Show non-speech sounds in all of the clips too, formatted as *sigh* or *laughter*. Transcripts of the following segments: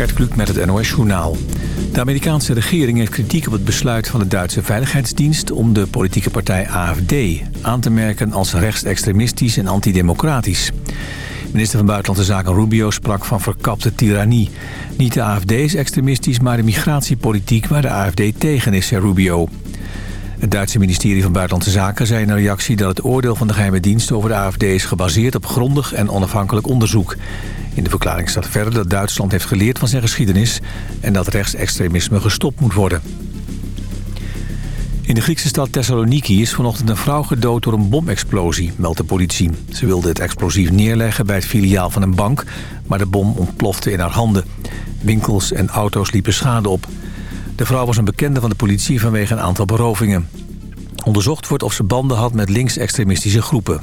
Gert Kluk met het NOS Journaal. De Amerikaanse regering heeft kritiek op het besluit van de Duitse Veiligheidsdienst... om de politieke partij AFD aan te merken als rechtsextremistisch en antidemocratisch. Minister van Buitenlandse Zaken Rubio sprak van verkapte tirannie. Niet de AFD is extremistisch, maar de migratiepolitiek waar de AFD tegen is, zei Rubio. Het Duitse ministerie van Buitenlandse Zaken zei in een reactie... dat het oordeel van de geheime dienst over de AFD is gebaseerd op grondig en onafhankelijk onderzoek. In de verklaring staat verder dat Duitsland heeft geleerd van zijn geschiedenis... en dat rechtsextremisme gestopt moet worden. In de Griekse stad Thessaloniki is vanochtend een vrouw gedood door een bomexplosie, meldt de politie. Ze wilde het explosief neerleggen bij het filiaal van een bank, maar de bom ontplofte in haar handen. Winkels en auto's liepen schade op. De vrouw was een bekende van de politie vanwege een aantal berovingen. Onderzocht wordt of ze banden had met linksextremistische groepen.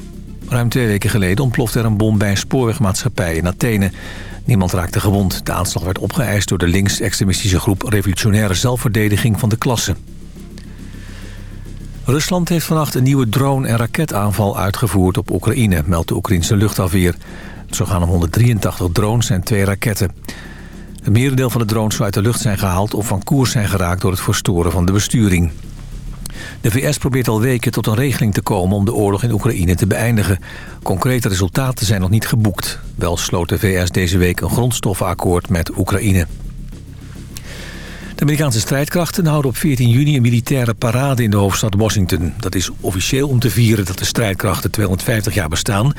Ruim twee weken geleden ontplofte er een bom bij een spoorwegmaatschappij in Athene. Niemand raakte gewond. De aanslag werd opgeëist door de linksextremistische groep Revolutionaire Zelfverdediging van de Klasse. Rusland heeft vannacht een nieuwe drone- en raketaanval uitgevoerd op Oekraïne, meldt de Oekraïnse luchtafweer. Zou gaan om 183 drones en twee raketten. Het merendeel van de drones zou uit de lucht zijn gehaald of van koers zijn geraakt door het verstoren van de besturing. De VS probeert al weken tot een regeling te komen om de oorlog in Oekraïne te beëindigen. Concrete resultaten zijn nog niet geboekt. Wel sloot de VS deze week een grondstoffenakkoord met Oekraïne. De Amerikaanse strijdkrachten houden op 14 juni een militaire parade in de hoofdstad Washington. Dat is officieel om te vieren dat de strijdkrachten 250 jaar bestaan.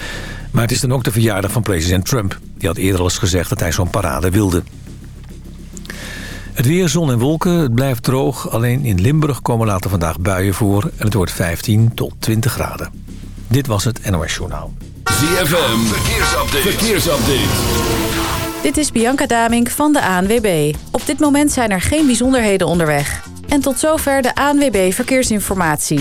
Maar het is dan ook de verjaardag van president Trump. Die had eerder al eens gezegd dat hij zo'n parade wilde. Het weer, zon en wolken, het blijft droog. Alleen in Limburg komen later vandaag buien voor. En het wordt 15 tot 20 graden. Dit was het NOS Journaal. ZFM, verkeersupdate. verkeersupdate. Dit is Bianca Damink van de ANWB. Op dit moment zijn er geen bijzonderheden onderweg. En tot zover de ANWB Verkeersinformatie.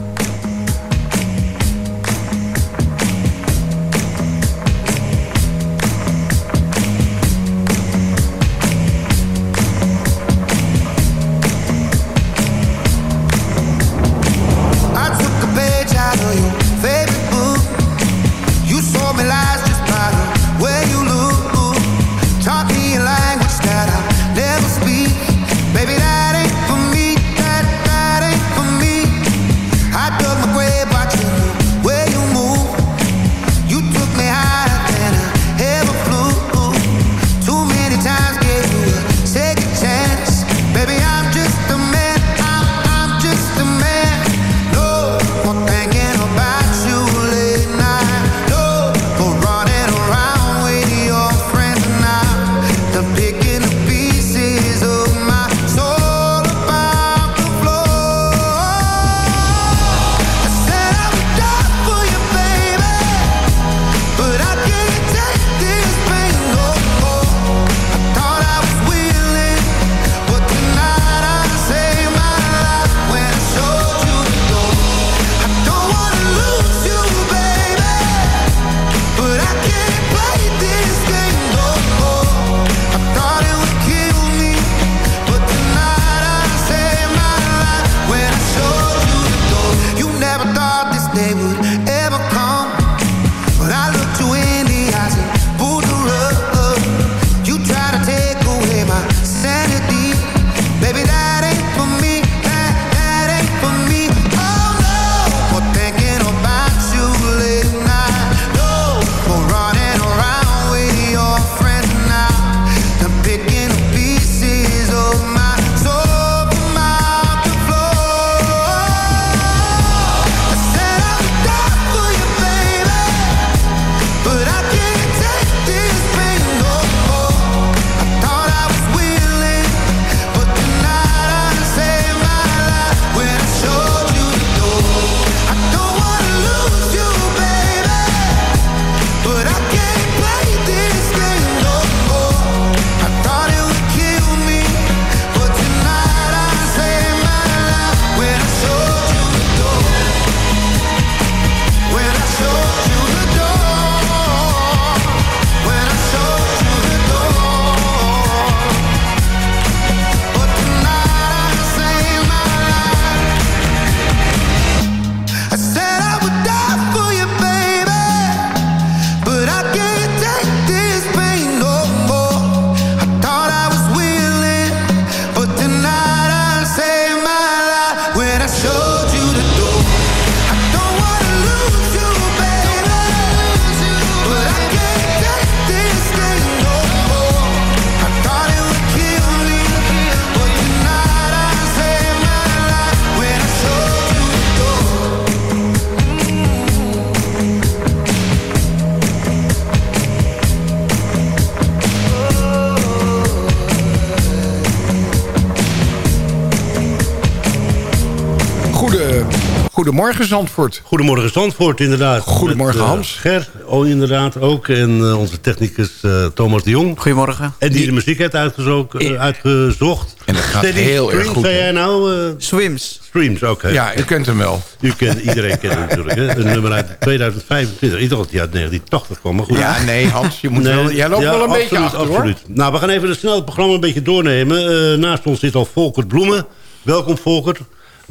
Goedemorgen Zandvoort. Goedemorgen Zandvoort, inderdaad. Goedemorgen Met, uh, Hans. Ger, oh, inderdaad ook. En uh, onze technicus uh, Thomas de Jong. Goedemorgen. En die de muziek heeft uitgezocht. uitgezocht. En dat gaat Steady heel Streams, erg goed. zei jij nou? Swims. Streams, oké. Okay. Ja, u kent hem wel. U kent, iedereen kent hem natuurlijk. Hè? Een nummer uit 2025. Ik dacht dat hij uit 1980 kwam, maar goed. Ja, nee Hans, je moet nee, wel, jij loopt ja, wel een absoluut, beetje achter absoluut. hoor. Nou, we gaan even snel het programma een beetje doornemen. naast ons zit al Volkert Bloemen. Welkom Volkert.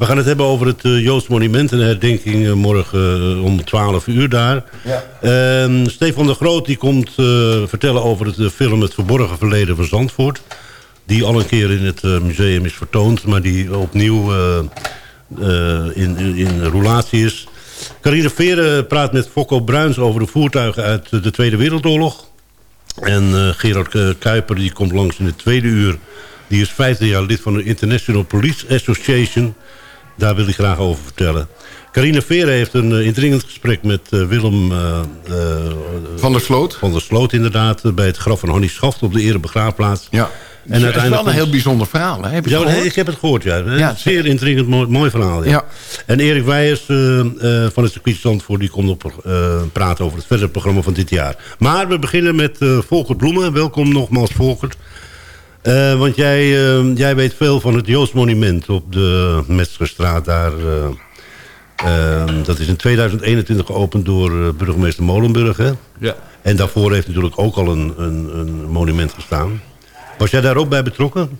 We gaan het hebben over het uh, Joods monument en de herdenking uh, morgen uh, om 12 uur daar. Ja. Uh, Stefan de Groot die komt vertellen over het film Het Verborgen Verleden van Zandvoort. Die al een keer in het museum is vertoond, maar die opnieuw in, in, in roulatie is. Carine Veren praat met Fokko Bruins over de voertuigen uit de Tweede Wereldoorlog. En Gerard Kuiper die komt langs in het tweede uur. Die is 15 jaar lid van de International Police Association. Daar wil ik graag over vertellen. Carine Veren heeft een uh, indringend gesprek met uh, Willem... Uh, van der Sloot. Van der Sloot, inderdaad. Bij het graf van Hannie Schaft op de erebegraafplaats. Ja. En het is wel een heel bijzonder verhaal. Hè? Heb je ja, ik heb het gehoord, ja. ja Zeer indringend mooi, mooi verhaal. Ja. ja. En Erik Weijers van het circuit Zandvoort... die komt op praten over het verdere programma van dit jaar. Maar we beginnen met Volkert Bloemen. Welkom nogmaals, Volkert. Uh, want jij, uh, jij weet veel van het Joost Monument op de Metzgerstraat daar. Uh, dat is in 2021 geopend door burgemeester Molenburg. Hè? Ja. En daarvoor heeft natuurlijk ook al een, een, een, monument gestaan. Was jij daar ook bij betrokken?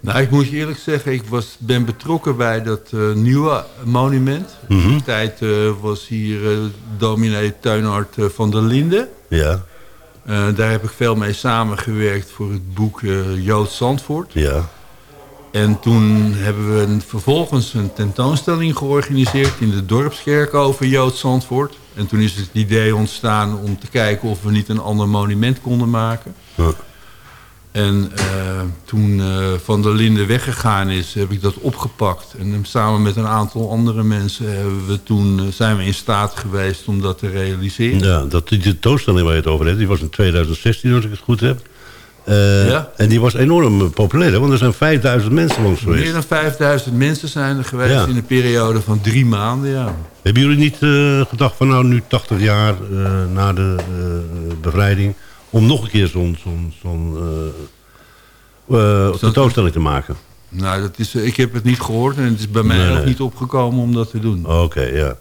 Nou, ik moet je eerlijk zeggen, ik was, ben betrokken bij dat nieuwe monument. Mhm. In die tijd was hier dominee Tuinhard van der Linden. Ja. Uh, daar heb ik veel mee samengewerkt voor het boek uh, Jood Zandvoort. Ja. En toen hebben we een, vervolgens een tentoonstelling georganiseerd... in de Dorpskerk over Jood Zandvoort. En toen is het idee ontstaan om te kijken of we niet een ander monument konden maken. Ja. En uh, toen Van der Linden weggegaan is, heb ik dat opgepakt. En samen met een aantal andere mensen hebben we toen, zijn we in staat geweest om dat te realiseren. Ja, dat, die tentoonstelling waar je het over hebt, die was in 2016 als ik het goed heb. Uh, ja? En die was enorm populair, want er zijn 5000 mensen langs geweest. Meer dan 5000 mensen zijn er geweest ja. in een periode van drie maanden, ja. Hebben jullie niet gedacht van nou nu 80 jaar na de bevrijding... om nog een keer zo'n zo'n zo'n tentoonstelling te maken? Nou, dat is, ik heb het niet gehoord en het is bij mij Nee, ook niet opgekomen om dat te doen. Oké, ja.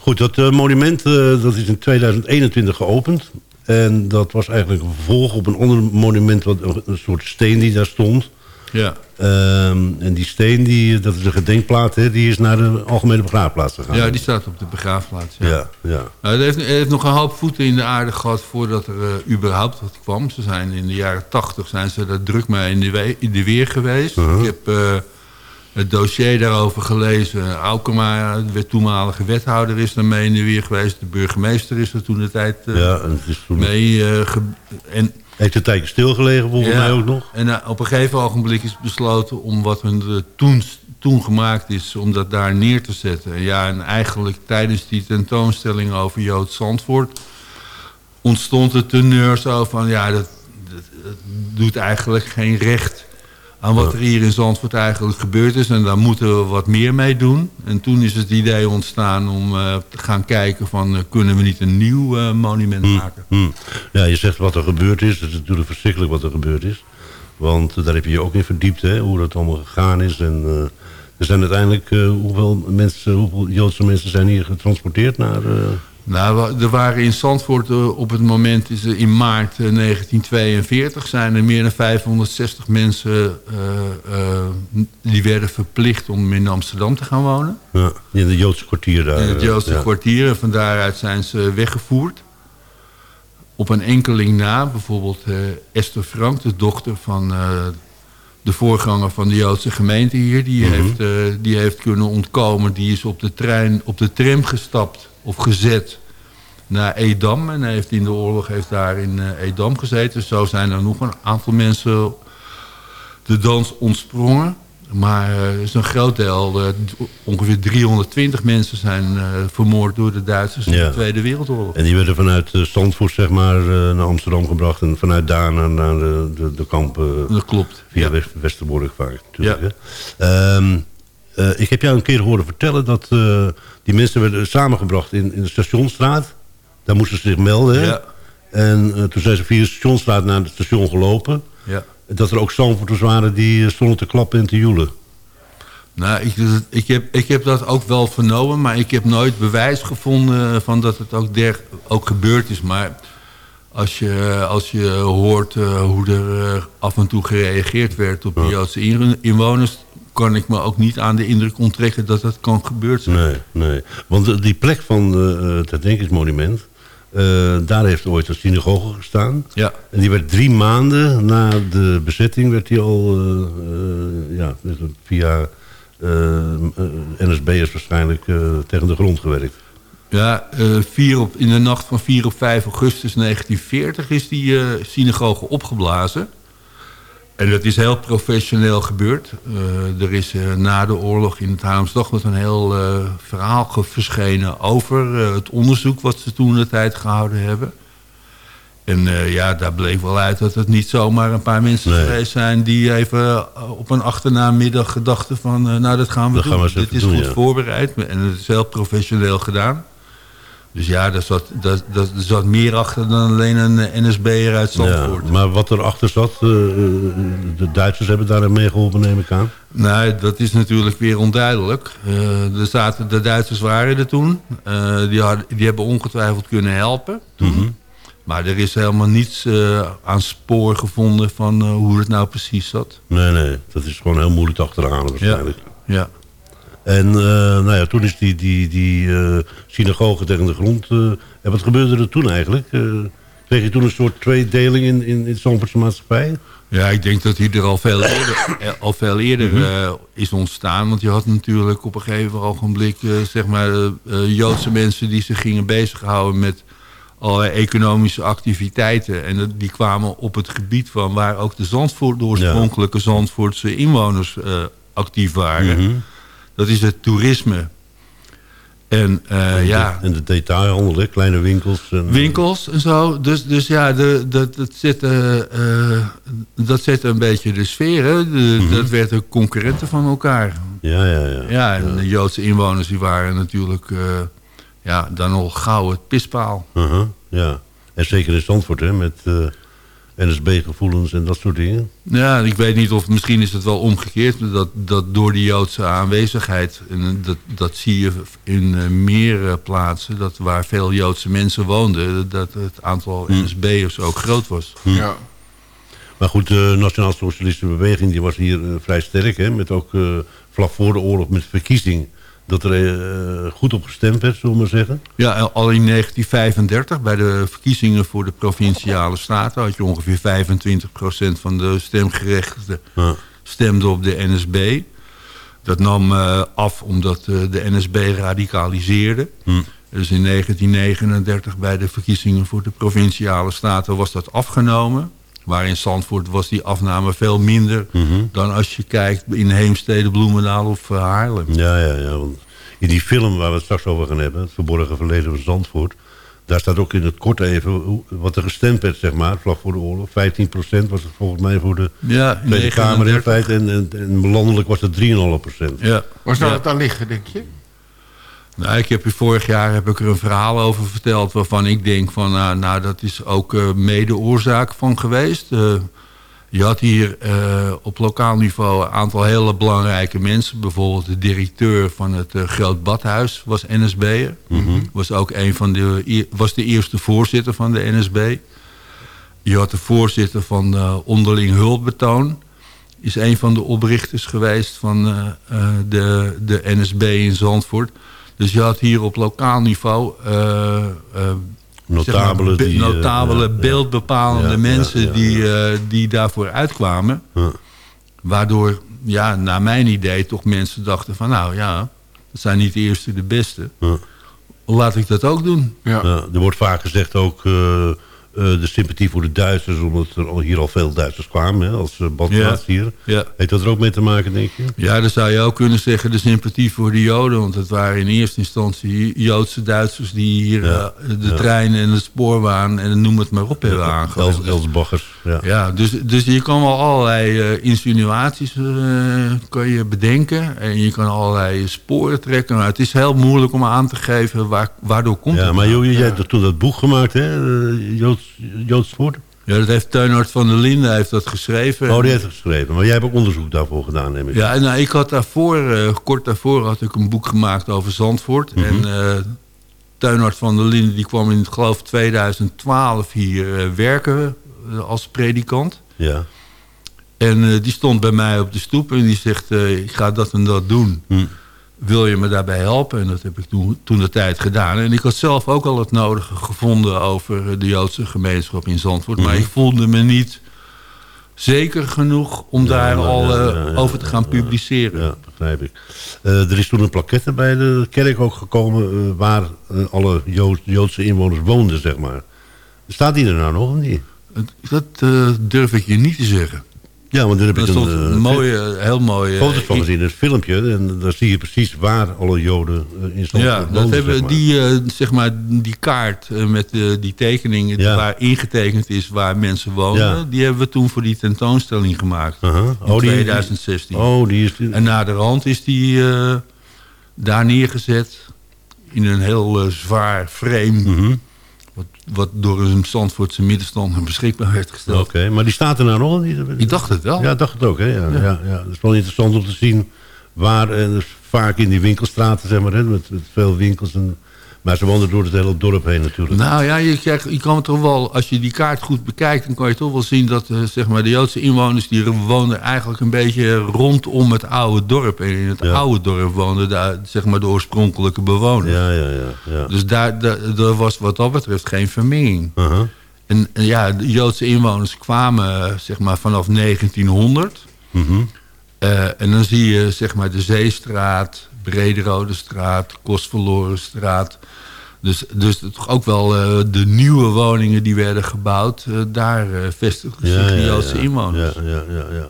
Goed, dat eh, monument eh, dat is in 2021 geopend. En dat was eigenlijk een vervolg op een ander monument... Wat, een soort steen die daar stond. Ja. Ehm, en die steen, die, dat is een gedenkplaat... Hè, die is naar de algemene begraafplaats gegaan. Ja, die staat op de begraafplaats. Ja. Ja, ja. Nou, het, heeft, het heeft nog een hoop voeten in de aarde gehad voordat er eh, überhaupt wat kwam. Ze zijn in de jaren tachtig zijn ze daar druk mee in de, we- in de weer geweest. Uh-huh. Ik heb eh, het dossier daarover gelezen. Aukema, de toenmalige wethouder, is daarmee in de weer geweest. De burgemeester is er toen de tijd eh, ja, en het is toen... mee. en Heeft een tijdje stilgelegen volgens Ja, mij ook nog. En eh, op een gegeven ogenblik is besloten om wat hun eh, toen, toen gemaakt is, om dat daar neer te zetten. En ja, en eigenlijk tijdens die tentoonstelling over Jood Zandvoort ontstond het teneur zo van, ja, dat, dat, dat doet eigenlijk geen recht aan wat er hier in Zandvoort eigenlijk gebeurd is. En daar moeten we wat meer mee doen. En toen is het idee ontstaan om eh, te gaan kijken van, eh, kunnen we niet een nieuw eh, monument maken? Hm. Ja, je zegt wat er gebeurd is. Het is natuurlijk verschrikkelijk wat er gebeurd is. Want daar heb je je ook in verdiept, hè, hoe dat allemaal gegaan is. En er zijn uiteindelijk, hoeveel, mensen, hoeveel Joodse mensen zijn hier getransporteerd naar... eh, Nou, er waren in Zandvoort eh, op het moment, is in maart eh, 1942... zijn er meer dan 560 mensen eh, eh, die werden verplicht om in Amsterdam te gaan wonen. ja, in de Joodse kwartier daar. in het eh, Joodse ja. kwartier. En van daaruit zijn ze weggevoerd. Op een enkeling na, bijvoorbeeld eh, Esther Frank, de dochter van eh, de voorganger van de Joodse gemeente hier. Die, Mhm. heeft, eh, die heeft kunnen ontkomen. Die is op de, trein, op de tram gestapt of gezet naar Edam. En hij heeft in de oorlog heeft daar in eh, Edam gezeten. Zo zijn er nog een aantal mensen de dans ontsprongen. Maar eh, is een groot deel, eh, ongeveer 320 mensen zijn vermoord door de Duitsers in Ja. de Tweede Wereldoorlog. En die werden vanuit uh, Zandvoort zeg maar, naar Amsterdam gebracht. En vanuit daar naar, naar de, de, de kampen Dat klopt. via Ja. West- Westerbork vaak natuurlijk. Ehm, Eh, ik heb jou een keer horen vertellen dat eh, die mensen werden samengebracht in, in de stationstraat. Daar moesten ze zich melden. Ja. En eh, toen zijn ze via de stationstraat naar het station gelopen. Ja. Dat er ook Zandvoorters waren die stonden te klappen en te joelen. Nou, ik, ik, heb, ik heb dat ook wel vernomen, maar ik heb nooit bewijs gevonden van dat het ook, der, ook gebeurd is. Maar als je, als je hoort hoe er af en toe gereageerd werd op de Joodse in- inwoners, kan ik me ook niet aan de indruk onttrekken dat dat kan gebeurd zijn. Nee, nee. Want eh, die plek van eh, het herdenkingsmonument... eh, daar heeft ooit een synagoge gestaan. Ja. En die werd drie maanden na de bezetting... werd die al eh, eh, ja, via eh, eh, NSB'ers waarschijnlijk eh, tegen de grond gewerkt. Ja, eh, vier op, in de nacht van 4 op 5 augustus 1940 is die eh, synagoge opgeblazen. En dat is heel professioneel gebeurd. Eh, er is eh, na de oorlog in het Haarlems Dagblad een heel eh, verhaal verschenen... over het onderzoek wat ze toen de tijd gehouden hebben. En ja, daar bleek wel uit dat het niet zomaar een paar mensen Nee. geweest zijn... die even op een achternaamiddag gedachten van... nou, dat gaan we Dat doen. gaan we Dit is doen, goed ja. voorbereid en het is heel professioneel gedaan. Dus ja, daar zat, daar, daar zat meer achter dan alleen een eh, NSB'er uit Ja, Zandvoort. maar wat erachter zat... eh, de Duitsers hebben daar mee geholpen, neem ik aan. Nee, dat is natuurlijk weer onduidelijk. Eh, er zaten, de Duitsers waren er toen. Eh, die, die hebben ongetwijfeld kunnen helpen. toen. Mhm. Maar er is helemaal niets eh, aan spoor gevonden van eh, hoe het nou precies zat. Nee, nee. Dat is gewoon heel moeilijk te achterhalen waarschijnlijk. Ja. En eh, nou ja, toen is die, die, die eh, synagoge tegen de grond. eh, en wat gebeurde er toen eigenlijk? Kreeg je toen een soort tweedeling in, in, in de Zandvoortse maatschappij? Ja, ik denk dat hij er al veel eerder, al veel eerder eh, is ontstaan. Want je had natuurlijk op een gegeven ogenblik... eh, zeg maar Joodse mensen die zich gingen bezighouden met allerlei economische activiteiten. En dat- die kwamen op het gebied van waar ook de, Zandvoort, de oorspronkelijke Zandvoortse inwoners actief waren. Dat is het toerisme. En eh, ja, En de detailhandel, kleine winkels. En, winkels en zo. Dus, dus ja, de, dat, dat, zet, eh, eh, dat zet een beetje de sfeer. Hè? De, Dat werden concurrenten van elkaar. Ja, ja, ja. Ja, en de Joodse inwoners die waren natuurlijk eh, ja, dan al gauw het pispaal. Ja. En zeker in Zandvoort, hè? Met eh, NSB-gevoelens en dat soort dingen. Ja, ik weet niet of misschien is het wel omgekeerd. Dat, dat door die Joodse aanwezigheid, en dat, dat zie je in eh, meer eh, plaatsen, dat waar veel Joodse mensen woonden, dat het aantal NSB'ers ook groot was. Ja. Maar goed, de Nationaal Socialistische Beweging die was hier eh, vrij sterk. Hè? Met ook eh, vlak voor de oorlog met verkiezing. Dat er eh, goed op gestemd werd, zullen we maar zeggen. Ja, al in 1935, bij de verkiezingen voor de provinciale staten... had je ongeveer 25% van de stemgerechtigden Ja. stemde op de NSB. Dat nam eh, af omdat eh, de NSB radicaliseerde. Dus in 1939 bij de verkiezingen voor de provinciale staten was dat afgenomen. Maar in Zandvoort was die afname veel minder... dan als je kijkt in Heemstede, Bloemendaal of eh, Haarlem. Ja, ja, ja. Want in die film waar we het straks over gaan hebben... het verborgen verleden van Zandvoort... daar staat ook in het kort even wat er gestemd werd, zeg maar, vlak voor de oorlog. 15% was het volgens mij voor de Ja, in Tweede Kamer in 39. feite. En, en, en landelijk was het 3,5%. Ja. Waar zou Ja. het aan liggen, denk je? Nou, ik heb vorig jaar heb ik er een verhaal over verteld... waarvan ik denk van, nou, nou dat is ook eh, mede oorzaak van geweest. Eh, je had hier eh, op lokaal niveau een aantal hele belangrijke mensen. Bijvoorbeeld de directeur van het Groot Badhuis was NSB'er. Was ook een van de, was de eerste voorzitter van de NSB. Je had de voorzitter van Onderling Hulpbetoon. Is een van de oprichters geweest van de, de NSB in Zandvoort. Dus je had hier op lokaal niveau... eh, eh, Notabelen be- die, eh, notabele, beeldbepalende Ja, mensen ja, ja, Die, eh, die daarvoor uitkwamen. Ja. Waardoor, ja, naar mijn idee, toch mensen dachten van... nou ja, dat zijn niet de eerste de beste. Ja. Laat ik dat ook doen. Ja. Ja, er wordt vaak gezegd ook... eh, eh, de sympathie voor de Duitsers... omdat er hier al veel Duitsers kwamen hè, als uh, badplaats hier. Ja. Heeft dat er ook mee te maken, denk je? Ja, dan zou je ook kunnen zeggen de sympathie voor de Joden. Want het waren in eerste instantie Joodse Duitsers... die hier Ja, eh, de trein en de spoorbaan en noem het maar op hebben aangelegd. Els, Elsbaggers, ja. Ja, dus, dus je kan wel allerlei eh, insinuaties eh, kan je bedenken. En je kan allerlei sporen trekken. Maar het is heel moeilijk om aan te geven waar, waardoor komt Ja, het. maar nou. Jij hebt toen dat boek gemaakt, hè? eh, Joods, Joods woord? Ja, dat heeft Teunhard van der Linden heeft dat geschreven. Oh, die heeft het geschreven. Maar jij hebt ook onderzoek daarvoor gedaan, neem ik. Ja, nou, ik had daarvoor, eh, kort daarvoor had ik een boek gemaakt over Zandvoort. Mhm. En Teunhard van der Linden die kwam in, geloof, 2012 hier werken als predikant. Ja. En die stond bij mij op de stoep en die zegt, ik ga dat en dat doen. Hm. Wil je me daarbij helpen? En dat heb ik toen, toen de tijd gedaan. En ik had zelf ook al het nodige gevonden over de Joodse gemeenschap in Zandvoort. Maar Mhm. ik voelde me niet zeker genoeg om daar ja, al ja, eh, over te gaan publiceren. Ja, begrijp ik. Eh, er is toen een plaquette bij de kerk ook gekomen... eh, waar alle Jood- Joodse inwoners woonden, zeg maar. Staat die er nou nog of niet? Dat durf ik je niet te zeggen. Ja, want daar heb ik een, een eh, mooie, heel mooie... foto's van gezien, een filmpje. En daar zie je precies waar alle Joden eh, in Zandvoort Ja, dat hebben zeg maar. die, eh, zeg maar, die kaart met eh, die tekeningen Ja. waar ingetekend is waar mensen wonen, Ja. die hebben we toen voor die tentoonstelling gemaakt. In Oh, die- 2016. Oh, die is... En na de rand is die daar neergezet in een heel zwaar frame. Wat, wat door een Zandvoortse middenstander beschikbaar werd Oké, gesteld. maar die staat er nou nog? Die- Ik dacht het wel. Ja, dacht het ook. Hè? Ja, ja. Ja, Het is wel interessant om te zien waar, en dus vaak in die winkelstraten, zeg maar, hè, met, met veel winkels. En, maar ze woonden door het hele dorp heen natuurlijk. Nou ja, je, krijgt, je kan het toch wel, als je die kaart goed bekijkt... dan kan je toch wel zien dat eh, zeg maar, de Joodse inwoners... die woonden eigenlijk een beetje rondom het oude dorp. En in het Ja. oude dorp woonden daar, zeg maar, de oorspronkelijke bewoners. Ja, ja, ja. ja. Dus daar, daar, er was wat dat betreft geen vermenging. Aha. En, en ja, de Joodse inwoners kwamen zeg maar, vanaf 1900... Mhm. Eh, en dan zie je zeg maar de Zeestraat, Brederode straat, Kostverlorenstraat. Dus, dus toch ook wel eh, de nieuwe woningen die werden gebouwd, eh, daar eh vestigden zich de Joodse inwoners. Ja, ja, ja, ja.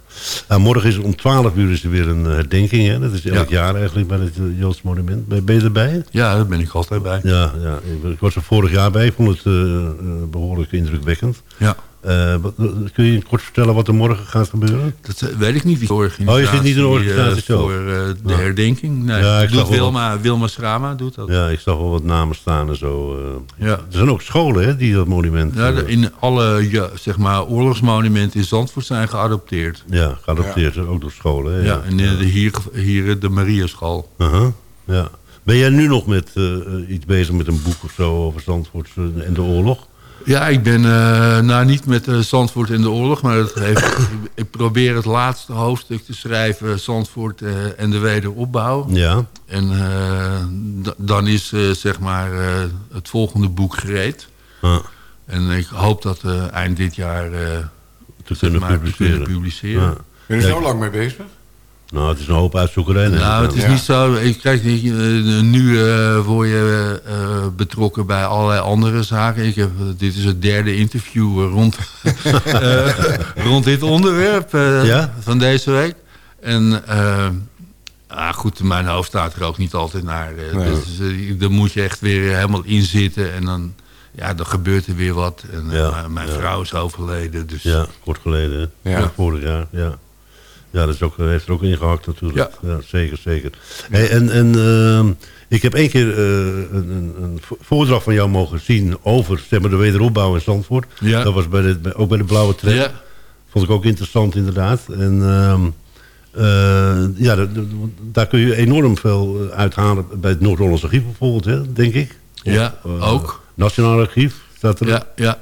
Nou, morgen is er om 12 uur is er weer een herdenking. Hè? Dat is elk Ja. jaar eigenlijk bij het Joods monument. Ben ben je erbij? Ja, daar ben ik altijd bij. Ja, ja. Ik, was er vorig jaar bij. Ik vond het eh, eh, behoorlijk indrukwekkend. Ja. Eh, wat- kun je kort vertellen wat er morgen gaat gebeuren? Dat eh, weet ik niet. Wie de organisatie, Oh, je zit niet in de eh, organisatie zelf? Voor eh, de Ja. herdenking. Nee, Ja, ik doet Wilma, Wilma Schrama doet dat. Ja, ik zag wel wat namen staan en zo. eh. Ja. Er zijn ook scholen hè, die dat monument... Ja, de- eh, in alle ja, zeg maar, oorlogsmonumenten in Zandvoort zijn geadopteerd. ja, geadopteerd. Ook door scholen. Hè, Ja, en eh, de, hier, hier de Mariaschool. Aha, ja. Ben jij nu nog met eh, eh, iets bezig met een boek of zo over Zandvoort eh, en de oorlog? Ja, ik ben eh, nou niet met eh, Zandvoort in de oorlog, maar dat heeft, ik, *laughs* ik probeer het laatste hoofdstuk te schrijven, Zandvoort eh, en de wederopbouw. Ja. En eh, dan is eh, zeg maar eh, het volgende boek gereed. Ah, En ik hoop dat eh, eind dit jaar eh, te kunnen maar, te publiceren. kunnen publiceren. Ja. Ben je er zo lang mee bezig? Nou, het is een hoop uitzoekerij. Nou, het is Ja. niet zo. Kijk, eh, nu eh, word je eh, betrokken bij allerlei andere zaken. Ik heb, dit is het derde interview rond, *laughs* eh, rond dit onderwerp eh, Ja? van deze week. En eh, ah, goed, mijn hoofd staat er ook niet altijd naar. Nee. Dus, dan moet je echt weer helemaal inzitten en dan, ja, dan gebeurt er weer wat. En Ja, mijn- mijn ja. vrouw is overleden. Dus, Ja, kort geleden. hè? Ja. Vorig jaar, ja. Ja, dat is ook, heeft er ook ingehakt natuurlijk. Ja. zeker, zeker. Hey, en en ehm, ik heb één keer eh, een, een, een vo- voordracht van jou mogen zien over zeg maar, de wederopbouw in Zandvoort. Ja. Dat was bij de, ook bij de Blauwe Tram. Ja. Vond ik ook interessant inderdaad. En ehm, eh, ja, da- da- daar kun je enorm veel eh, uithalen bij het Noord-Hollands Archief bijvoorbeeld, hè, denk ik. Ja, ook. Nationaal Archief staat er. Ja, ja.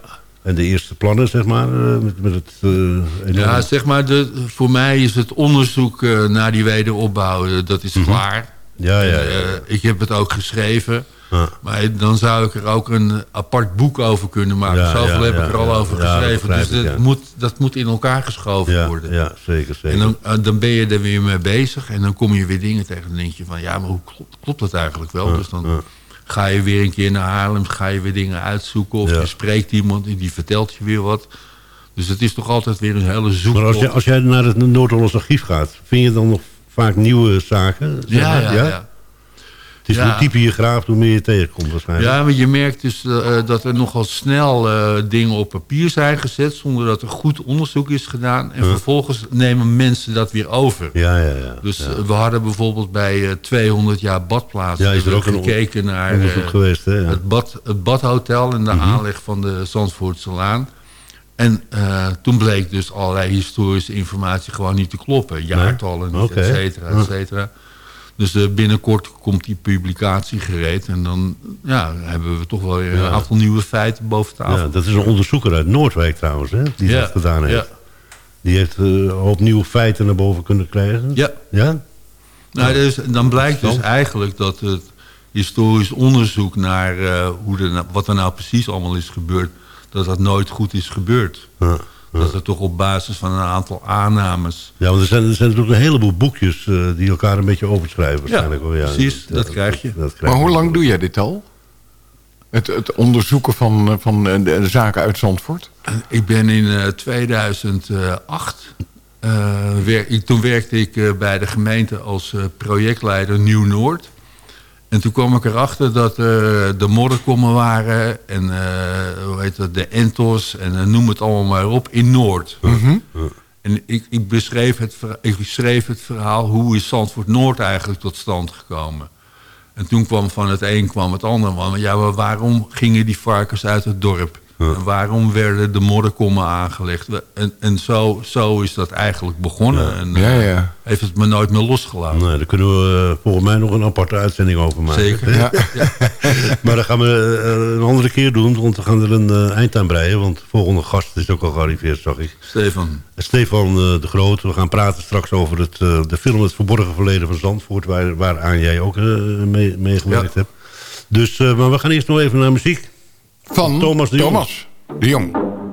En de eerste plannen, zeg maar, eh, met, met het... eh, Ja, zeg maar, de, voor mij is het onderzoek eh, naar die wederopbouw, dat is klaar. Mhm. ja, ja, ja. Ik heb het ook geschreven. Ja. Maar dan zou ik er ook een apart boek over kunnen maken. Ja, Zoveel heb ik er al over geschreven. Dus dat, moet, dat moet in elkaar geschoven worden. ja, zeker, zeker. En dan, dan ben je er weer mee bezig. En dan kom je weer dingen tegen. Dan denk je van, ja, maar hoe klopt, klopt dat eigenlijk wel? Dus dan. Ga je weer een keer naar Haarlem, ga je weer dingen uitzoeken... of Ja. je spreekt iemand en die vertelt je weer wat. Dus het is toch altijd weer een hele Maar zoektocht. als, je, als jij naar het Noord-Hollands archief gaat... vind je dan nog vaak nieuwe zaken? maar? ja, ja. Het is hoe dieper je graaft, hoe meer je tegenkomt waarschijnlijk. Ja, maar je merkt dus eh, dat er nogal snel eh, dingen op papier zijn gezet... zonder dat er goed onderzoek is gedaan. En vervolgens nemen mensen dat weer over. Ja, ja, ja. Dus ja. eh, we hadden bijvoorbeeld bij eh, 200 jaar badplaats... Ja, is er ook een gekeken naar eh, geweest, hè? Ja. Mhm. het, bad, het badhotel... en de aanleg van de Zandvoortse Laan. En eh, toen bleek dus allerlei historische informatie gewoon niet te kloppen. Jaartallen niet, Oké. et cetera, et cetera. Dus eh, binnenkort komt die publicatie gereed. En dan ja, hebben we toch wel weer een aantal nieuwe feiten boven tafel. ja, dat is een onderzoeker uit Noordwijk trouwens, hè? Die dat gedaan heeft. ja. Die heeft eh, een hoop nieuwe feiten naar boven kunnen krijgen. Ja. Ja? Nou, dus, dan blijkt dus eigenlijk dat het historisch onderzoek naar eh, hoe er, nou- wat er nou precies allemaal is gebeurd, dat dat nooit goed is gebeurd. Ja. Dat er toch op basis van een aantal aannames. Ja, want er zijn, er zijn natuurlijk een heleboel boekjes eh, die elkaar een beetje overschrijven waarschijnlijk. Ja, hoor. precies, dat krijg je. Dat krijg Maar hoe lang doe jij dit al? Het, het onderzoeken van, eh, van eh, de, de zaken uit Zandvoort? Ik ben in eh, 2008, eh, wer- ik- toen werkte ik eh, bij de gemeente als eh, projectleider Nieuw-Noord. En toen kwam ik erachter dat eh, de modderkommen waren en eh, hoe heet dat, de entos en eh, noem het allemaal maar op in Noord. En ik, ik, beschreef het, ik beschreef het verhaal hoe is Zandvoort Noord eigenlijk tot stand gekomen. En toen kwam van het een kwam het ander. Want ja, maar waarom gingen die varkens uit het dorp? Waarom werden de modderkommen aangelegd? En, en zo, zo is dat eigenlijk begonnen. En Ja, eh, ja. heeft het me nooit meer losgelaten. Nee, daar kunnen we eh, volgens mij nog een aparte uitzending over maken. Zeker. Ja. *laughs* Maar dat gaan we eh, een andere keer doen, want we gaan er een eind aan breien. Want de volgende gast is ook al gearriveerd, zag ik. Stefan. Stefan de Groot. We gaan praten straks over het, de film Het Verborgen Verleden van Zandvoort... Waar, waaraan jij ook mee- meegewerkt hebt. Dus, maar we gaan eerst nog even naar muziek. Van Thomas de Jong. Thomas de Jong.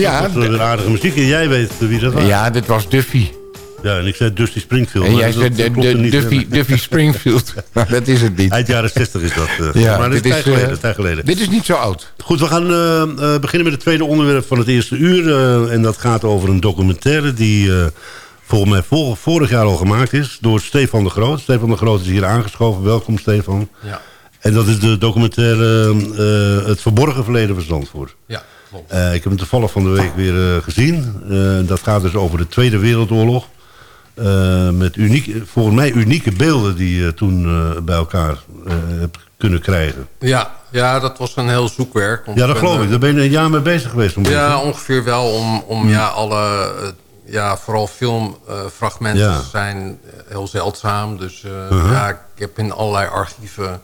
Ja, Dat was weer aardige muziek. En jij weet wie dat was. ja, dit was Duffy. Ja, en ik zei Dusty Springfield. En jij zei Duffy. Duffy Springfield. *laughs* Dat is het niet. Eind jaren 60 is dat. eh, Ja, maar dat dit is, is, tijd geleden, eh, een tijd geleden. Dit is niet zo oud. Goed, we gaan eh, eh, beginnen met het tweede onderwerp van het eerste uur. eh, en dat gaat over een documentaire die eh, volgens mij vol- vorig jaar al gemaakt is door Stefan de Groot. Stefan de Groot is hier aangeschoven. Welkom Stefan. Ja, En dat is de documentaire eh, Het Verborgen Verleden van Zandvoort. ja Eh, ik heb hem toevallig van de week weer eh, gezien. Eh, dat gaat dus over de Tweede Wereldoorlog. Met uniek, volgens mij unieke beelden die je toen bij elkaar hebt kunnen krijgen. Ja, ja, dat was een heel zoekwerk. Ja, dat geloof ik. Daar ben je een jaar mee bezig geweest. Ja, beetje. ongeveer wel om, om ja, alle, ja, vooral filmfragmenten Ja. zijn heel zeldzaam. Dus Uh-huh. ja, ik heb in allerlei archieven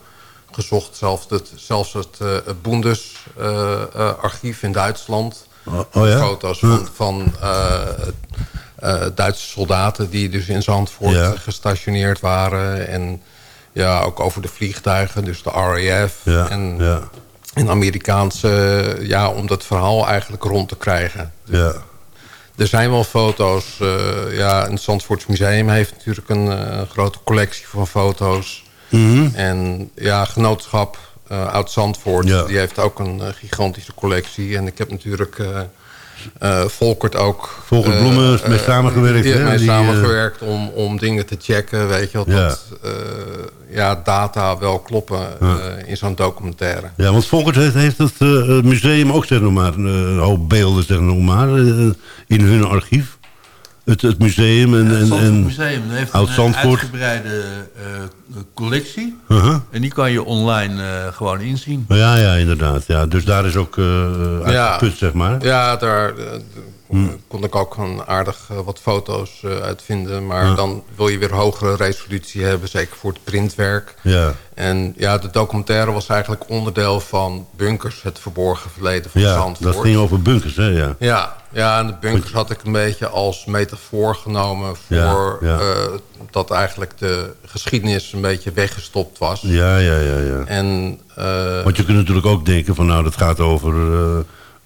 gezocht. Zelfs het, zelfs het uh, Bundesarchief in Duitsland. Oh, oh ja? Foto's van, van eh, eh, Duitse soldaten die dus in Zandvoort Ja. gestationeerd waren. En ja, ook over de vliegtuigen, dus de RAF. Ja, en, ja, en Amerikaanse, ja, om dat verhaal eigenlijk rond te krijgen. ja. Er zijn wel foto's. eh, ja, het Zandvoorts Museum heeft natuurlijk een eh, grote collectie van foto's. Mhm. En ja, Genootschap eh Oud Zandvoort, Ja. die heeft ook een eh, gigantische collectie. En ik heb natuurlijk eh eh, Volkert ook... Volkert eh, Bloemen is mee eh, samengewerkt, Die heeft mee Die, eh, samengewerkt om, om dingen te checken, weet je. Ja. Dat eh, ja, data wel kloppen eh, in zo'n documentaire. Ja, want Volkert heeft, heeft het eh, museum ook zeg maar, eh, een hoop beelden zeg maar, eh, in hun archief. Het, het museum en... Het en, Zandvoort en Museum heeft Oud een eh, uitgebreide eh, collectie. Uh-huh. En die kan je online eh, gewoon inzien. Ja, ja, inderdaad. Ja. Dus daar is ook eh uitgeput, zeg maar. Ja, daar eh, d- Hm. kon ik ook een aardig eh, wat foto's eh, uitvinden. Maar dan wil je weer hogere resolutie hebben, zeker voor het printwerk. Ja, En ja, de documentaire was eigenlijk onderdeel van Bunkers, het verborgen verleden van ja Zandvoort. dat ging over bunkers, hè? Ja. Ja, ja, en de bunkers had ik een beetje als metafoor genomen voor ja. dat eigenlijk de geschiedenis een beetje weggestopt was. Ja, ja, ja, ja. En Want je kunt natuurlijk ook denken van nou, dat gaat over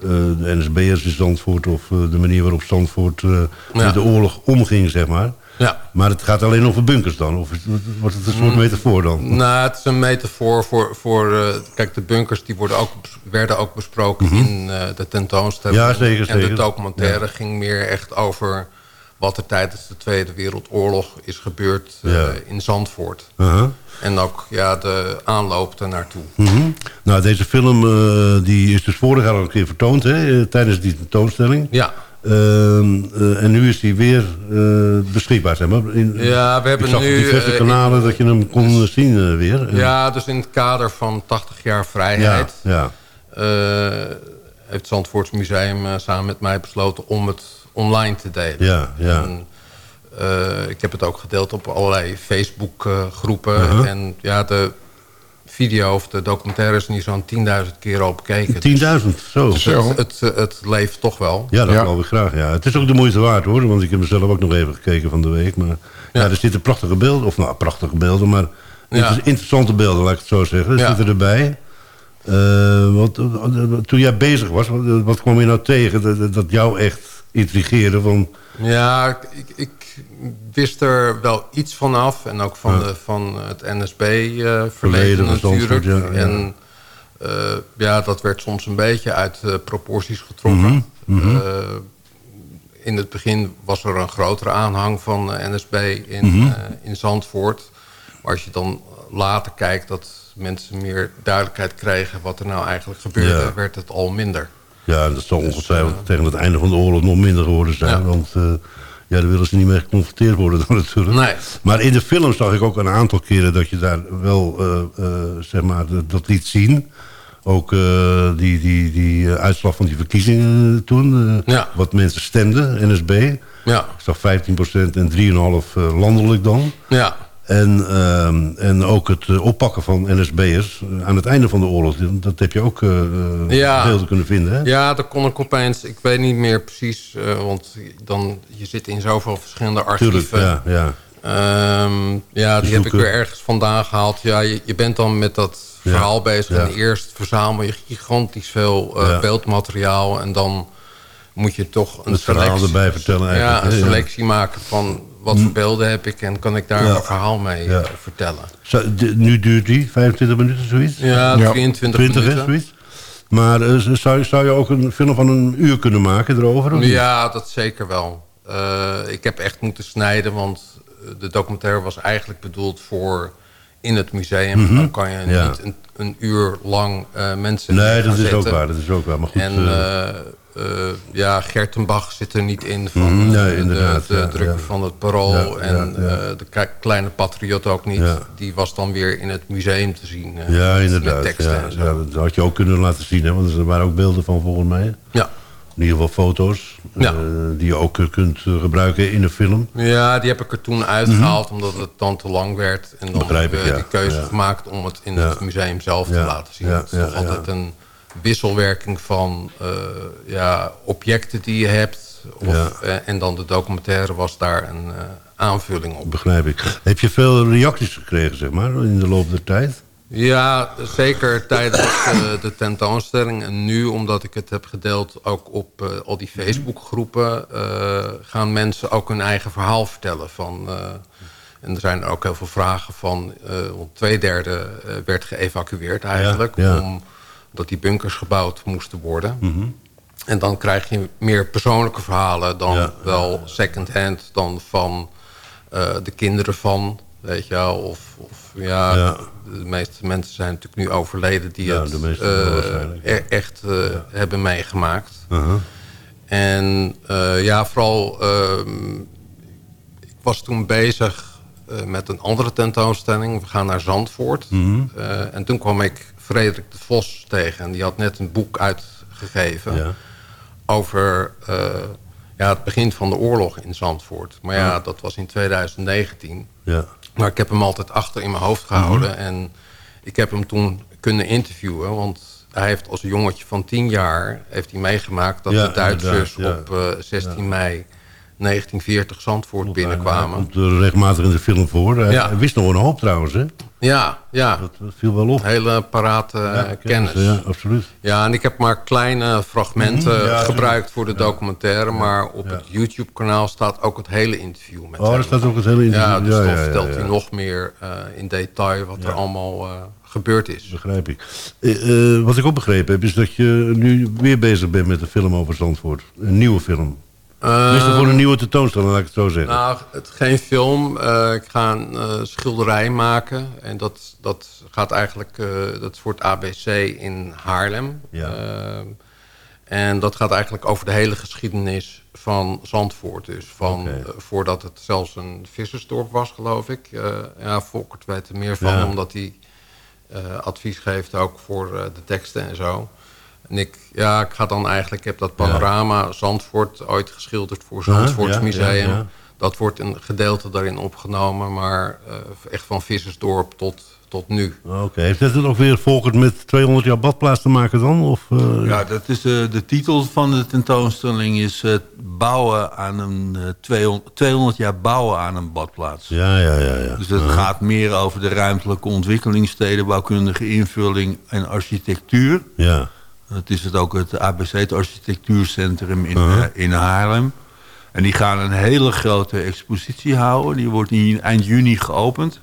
de NSB'ers in Zandvoort... of eh, de manier waarop Zandvoort eh, Ja. met de oorlog omging, zeg maar. ja. Maar het gaat alleen over bunkers dan? Of wordt het een soort metafoor dan? Nou, het is een metafoor voor... voor eh, kijk, de bunkers die worden ook, werden ook besproken in eh, de tentoonstelling. Mhm. Ja, zeker, En de documentaire ging meer echt over... wat er tijdens de Tweede Wereldoorlog is gebeurd eh, Ja. in Zandvoort. Uh-huh. En ook ja, de aanloop ernaartoe. Mhm. Nou, deze film eh, die is dus vorig jaar al een keer vertoond, hè, eh, tijdens die tentoonstelling. Ja, Ehm, eh, en nu is die weer beschikbaar, zeg maar. In, Ja, we hebben ik zag nu, diverse kanalen dat je hem kon zien weer. Ja, dus in het kader van 80 jaar ja, vrijheid... ja. heeft het Zandvoorts Museum samen met mij besloten om het online te delen. Ja, ja. En, eh, ik heb het ook gedeeld op allerlei Facebook eh, groepen. Uh-huh. En ja, de video of de documentaire is nu zo'n 10.000 keer al bekeken. 10.000, zo. Dus het, het, het, leeft toch wel. Ja, dat Ja. ik graag. Ja. Het is ook de moeite waard hoor, want ik heb mezelf ook nog even gekeken van de week. Maar ja, Ja. er zitten prachtige beelden, of nou prachtige beelden, maar Ja. inter- interessante beelden, laat ik het zo zeggen. Er Ja. zitten erbij. Eh, want, eh, eh, toen jij bezig was, wat, eh, wat kwam je nou tegen dat, dat- dat jou echt intrigeerde? Van, Ja, ik, ik wist er wel iets van af. En ook van, de, van het NSB-verleden Verleden van natuurlijk. Zandvoort, ja, ja. En eh, ja, dat werd soms een beetje uit eh, proporties getrokken. Mhm, Eh, in het begin was er een grotere aanhang van eh, NSB in, Mhm. eh, in Zandvoort. Maar als je dan later kijkt dat mensen meer duidelijkheid kregen... wat er nou eigenlijk gebeurde, werd het al minder. Ja, dat zal ongetwijfeld tegen het einde van de oorlog nog minder geworden zijn. Want eh, ja, dan willen ze niet meer geconfronteerd worden dan natuurlijk. Nee. Maar in de film zag ik ook een aantal keren dat je daar wel, eh, eh, zeg maar, dat, liet zien. Ook die, die, die uitslag van die verkiezingen toen. Ja. Wat mensen stemden, NSB. Ja, Ik zag 15% en 3,5% eh, landelijk dan. ja. En, ehm, en ook het eh, oppakken van NSB'ers eh, aan het einde van de oorlog. Dat heb je ook beelden kunnen vinden, hè? Ja, daar kon ik opeens... Ik weet niet meer precies, want dan, je zit in zoveel verschillende Tuurlijk, archieven. ja, ja. Ehm, ja die heb ik weer ergens vandaan gehaald. Ja, je, je bent dan met dat verhaal bezig. En eerst verzamel je gigantisch veel beeldmateriaal. En dan moet je toch een Het verhaal selectie, erbij vertellen Ja, eigenlijk, een ja. selectie maken van wat voor beelden heb ik... en kan ik daar Ja. een verhaal mee Ja. eh, vertellen. Zo, de- nu duurt die 25 minuten, zoiets? Ja, 23 20 hè, minuten. zoiets? Maar eh, zou, zou je ook een film van een uur kunnen maken erover? Ja, dat zeker wel. Eh, ik heb echt moeten snijden, want de documentaire was eigenlijk bedoeld voor in het museum. Mhm. Dan kan je Ja. niet een, een uur lang eh, mensen Nee, dat is ook waar. Dat is ook waar. Maar goed, en eh, ja, Gertenbach zit er niet in van Mhm, nee, de, inderdaad, de ja, drukker ja. van het Parool. En de kleine patriot ook niet. Die was dan weer in het museum te zien. ja, inderdaad. Met teksten Ja, en zo. ja, dat had je ook kunnen laten zien, hè, want er waren ook beelden van volgens mij. Ja. In ieder geval foto's Ja. eh, die je ook kunt eh, gebruiken in een film. Ja, die heb ik er toen uitgehaald omdat het dan te lang werd. En dan Mhm. Begrijp hebben we ja. die keuze Ja. gemaakt om het in het museum zelf te laten zien. Ja, Het is toch altijd een wisselwerking van eh, ja, objecten die je hebt. Of, en dan de documentaire was daar een aanvulling op. Begrijp ik. Heb je veel reacties gekregen, zeg maar, in de loop der tijd? Ja, zeker tijdens eh, de tentoonstelling. En nu, omdat ik het heb gedeeld ook op eh, al die Facebookgroepen... eh, gaan mensen ook hun eigen verhaal vertellen. Van, en er zijn ook heel veel vragen van... want twee derde werd geëvacueerd eigenlijk... Ja, ja. omdat die bunkers gebouwd moesten worden. Mhm. En dan krijg je meer persoonlijke verhalen... dan Ja. wel second-hand, dan van de kinderen van... Weet je wel, of, of ja, Ja. de meeste mensen zijn natuurlijk nu overleden die Ja, het eh, ja. e- echt eh, hebben meegemaakt. Uh-huh. En eh, ja, vooral, ehm, ik was toen bezig met een andere tentoonstelling. We gaan naar Zandvoort. Mhm. En toen kwam ik Frederik de Vos tegen. En die had net een boek uitgegeven Ja. over ja, het begin van de oorlog in Zandvoort. Maar ja, Ja. dat was in 2019. Ja. Maar ik heb hem altijd achter in mijn hoofd gehouden. En ik heb hem toen kunnen interviewen. Want hij heeft als jongetje van 10 jaar... heeft hij meegemaakt dat Ja, de Duitsers op eh, 16 mei 1940 Zandvoort binnenkwamen. Komt er regelmatig in de film voor. Hij, Ja. wist nog een hoop trouwens, hè? Ja, ja. Dat, dat viel wel op. Hele parate eh, Ja, kennis. Ja, absoluut. Ja, en ik heb maar kleine fragmenten Mhm, ja, gebruikt voor de documentaire. Maar op het YouTube-kanaal staat ook het hele interview met Oh, hem. daar staat ook het hele interview. Ja, dus dan vertelt hij nog meer eh, in detail wat er allemaal eh, gebeurd is. Begrijp ik. Eh, eh, wat ik ook begrepen heb, is dat je nu weer bezig bent met een film over Zandvoort. Een nieuwe film. Tenminste voor een nieuwe tentoonstelling, laat ik het zo zeggen. Nou, het, geen film. Eh, ik ga een eh, schilderij maken. En dat, dat gaat eigenlijk... dat is voor het ABC in Haarlem. Ja. En dat gaat eigenlijk over de hele geschiedenis van Zandvoort. Dus van voordat het zelfs een vissersdorp was, geloof ik. Ja, Volkert weet er meer van, Ja. omdat hij advies geeft ook voor de teksten en zo. En ik, ja, ik ga dan eigenlijk, ik heb dat panorama Zandvoort ooit geschilderd voor Zandvoorts ja, Museum. ja, ja. Dat wordt een gedeelte daarin opgenomen, maar eh, echt van Vissersdorp tot, tot nu. Oké, heeft dat ook weer volgend met 200 jaar badplaats te maken dan? Of, eh, Ja, dat is eh, de titel van de tentoonstelling is het bouwen aan een eh, 200, 200 jaar bouwen aan een badplaats. ja, ja, ja. ja. Dus dat gaat meer over de ruimtelijke ontwikkeling, stedenbouwkundige invulling en architectuur. Ja, Dat is het ook het ABC, het architectuurcentrum in, Uh-huh. eh, in Haarlem. En die gaan een hele grote expositie houden. Die wordt in eind juni geopend.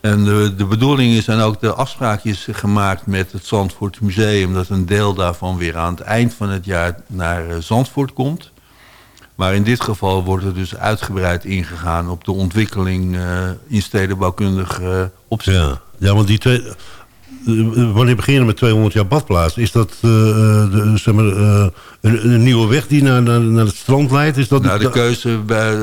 En de, de bedoeling is en ook de afspraakjes gemaakt met het Zandvoort Museum... dat een deel daarvan weer aan het eind van het jaar naar eh, Zandvoort komt. Maar in dit geval wordt er dus uitgebreid ingegaan... op de ontwikkeling eh, in stedenbouwkundig eh opzicht. ja. ja, want die twee... eh, wanneer beginnen met 200 jaar badplaats? Is dat eh, eh, de, zeg maar, een, een nieuwe weg die naar, naar, naar het strand leidt? Is dat Nou, de keuze bij,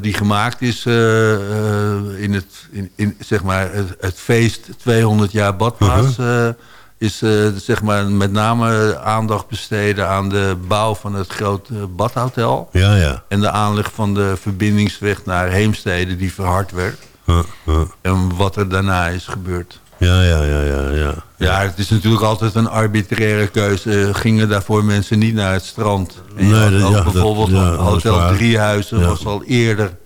die gemaakt is in, het, in, in zeg maar het, het feest 200 jaar badplaats... Uh-huh. is zeg maar met name aandacht besteden aan de bouw van het grote badhotel... Ja, ja. en de aanleg van de verbindingsweg naar Heemstede die verhard werd. Huh, huh. En wat er daarna is gebeurd. Ja, ja, ja, ja, ja. Ja, het is natuurlijk altijd een arbitraire keuze. Gingen daarvoor mensen niet naar het strand? En je Nee, had dat- ook ja, dat- bijvoorbeeld dat Hotel. Driehuizen Ja. was al eerder